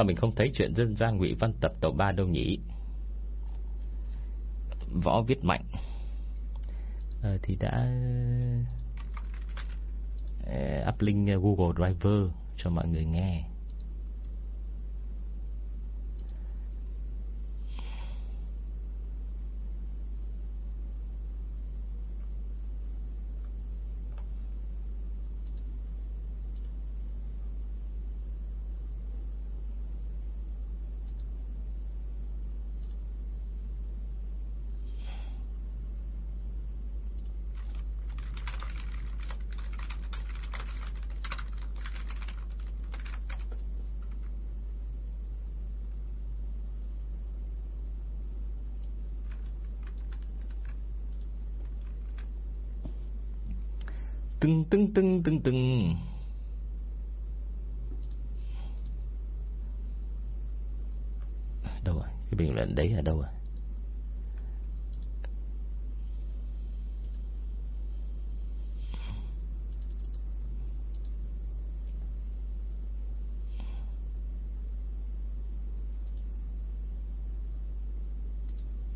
Sao mình không thấy chuyện dân gian ngụy văn tập tổ ba đâu nhỉ? Võ viết mạnh. À, Thì đã ờ, Up link Google Driver Cho mọi người nghe. Tưng tưng tưng tưng tưng. À, đâu rồi? Cái bình luận đấy ở đâu rồi?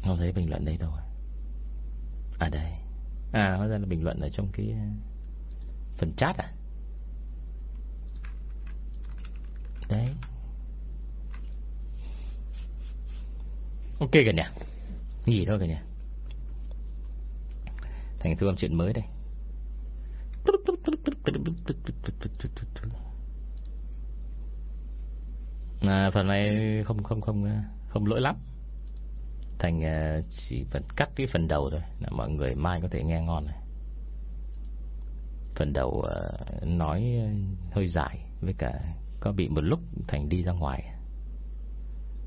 Không thấy bình luận đấy đâu à? à đây. À hóa ra là bình luận ở trong cái Phần chat à? Đấy. Ok cả nhà. Nghỉ thôi cả nhà. Thành thu âm chuyện mới đây. À, Phần này không không không không lỗi lắm. Thành à, chỉ vẫn cắt cái phần đầu thôi là Mọi người mai có thể nghe ngon này. Phần đầu uh, nói ờ, hơi dài Với cả có bị một lúc Thành đi ra ngoài.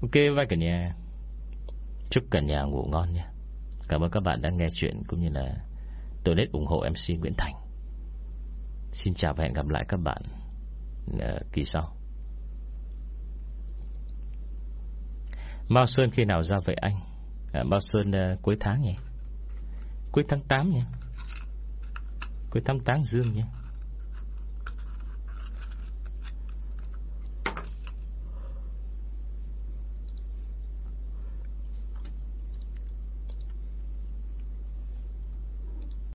Ok vai cả nhà. Chúc cả nhà ngủ ngon nha Cảm ơn các bạn đã nghe chuyện Cũng như là donate ủng hộ MC Nguyễn Thành. Xin chào và hẹn gặp lại các bạn ờ, Kỳ sau. Mao Sơn khi nào ra vậy anh? À, Mao Sơn uh, cuối tháng nhỉ? Cuối tháng 8 nhỉ? Cuối tháng tán dương nhé.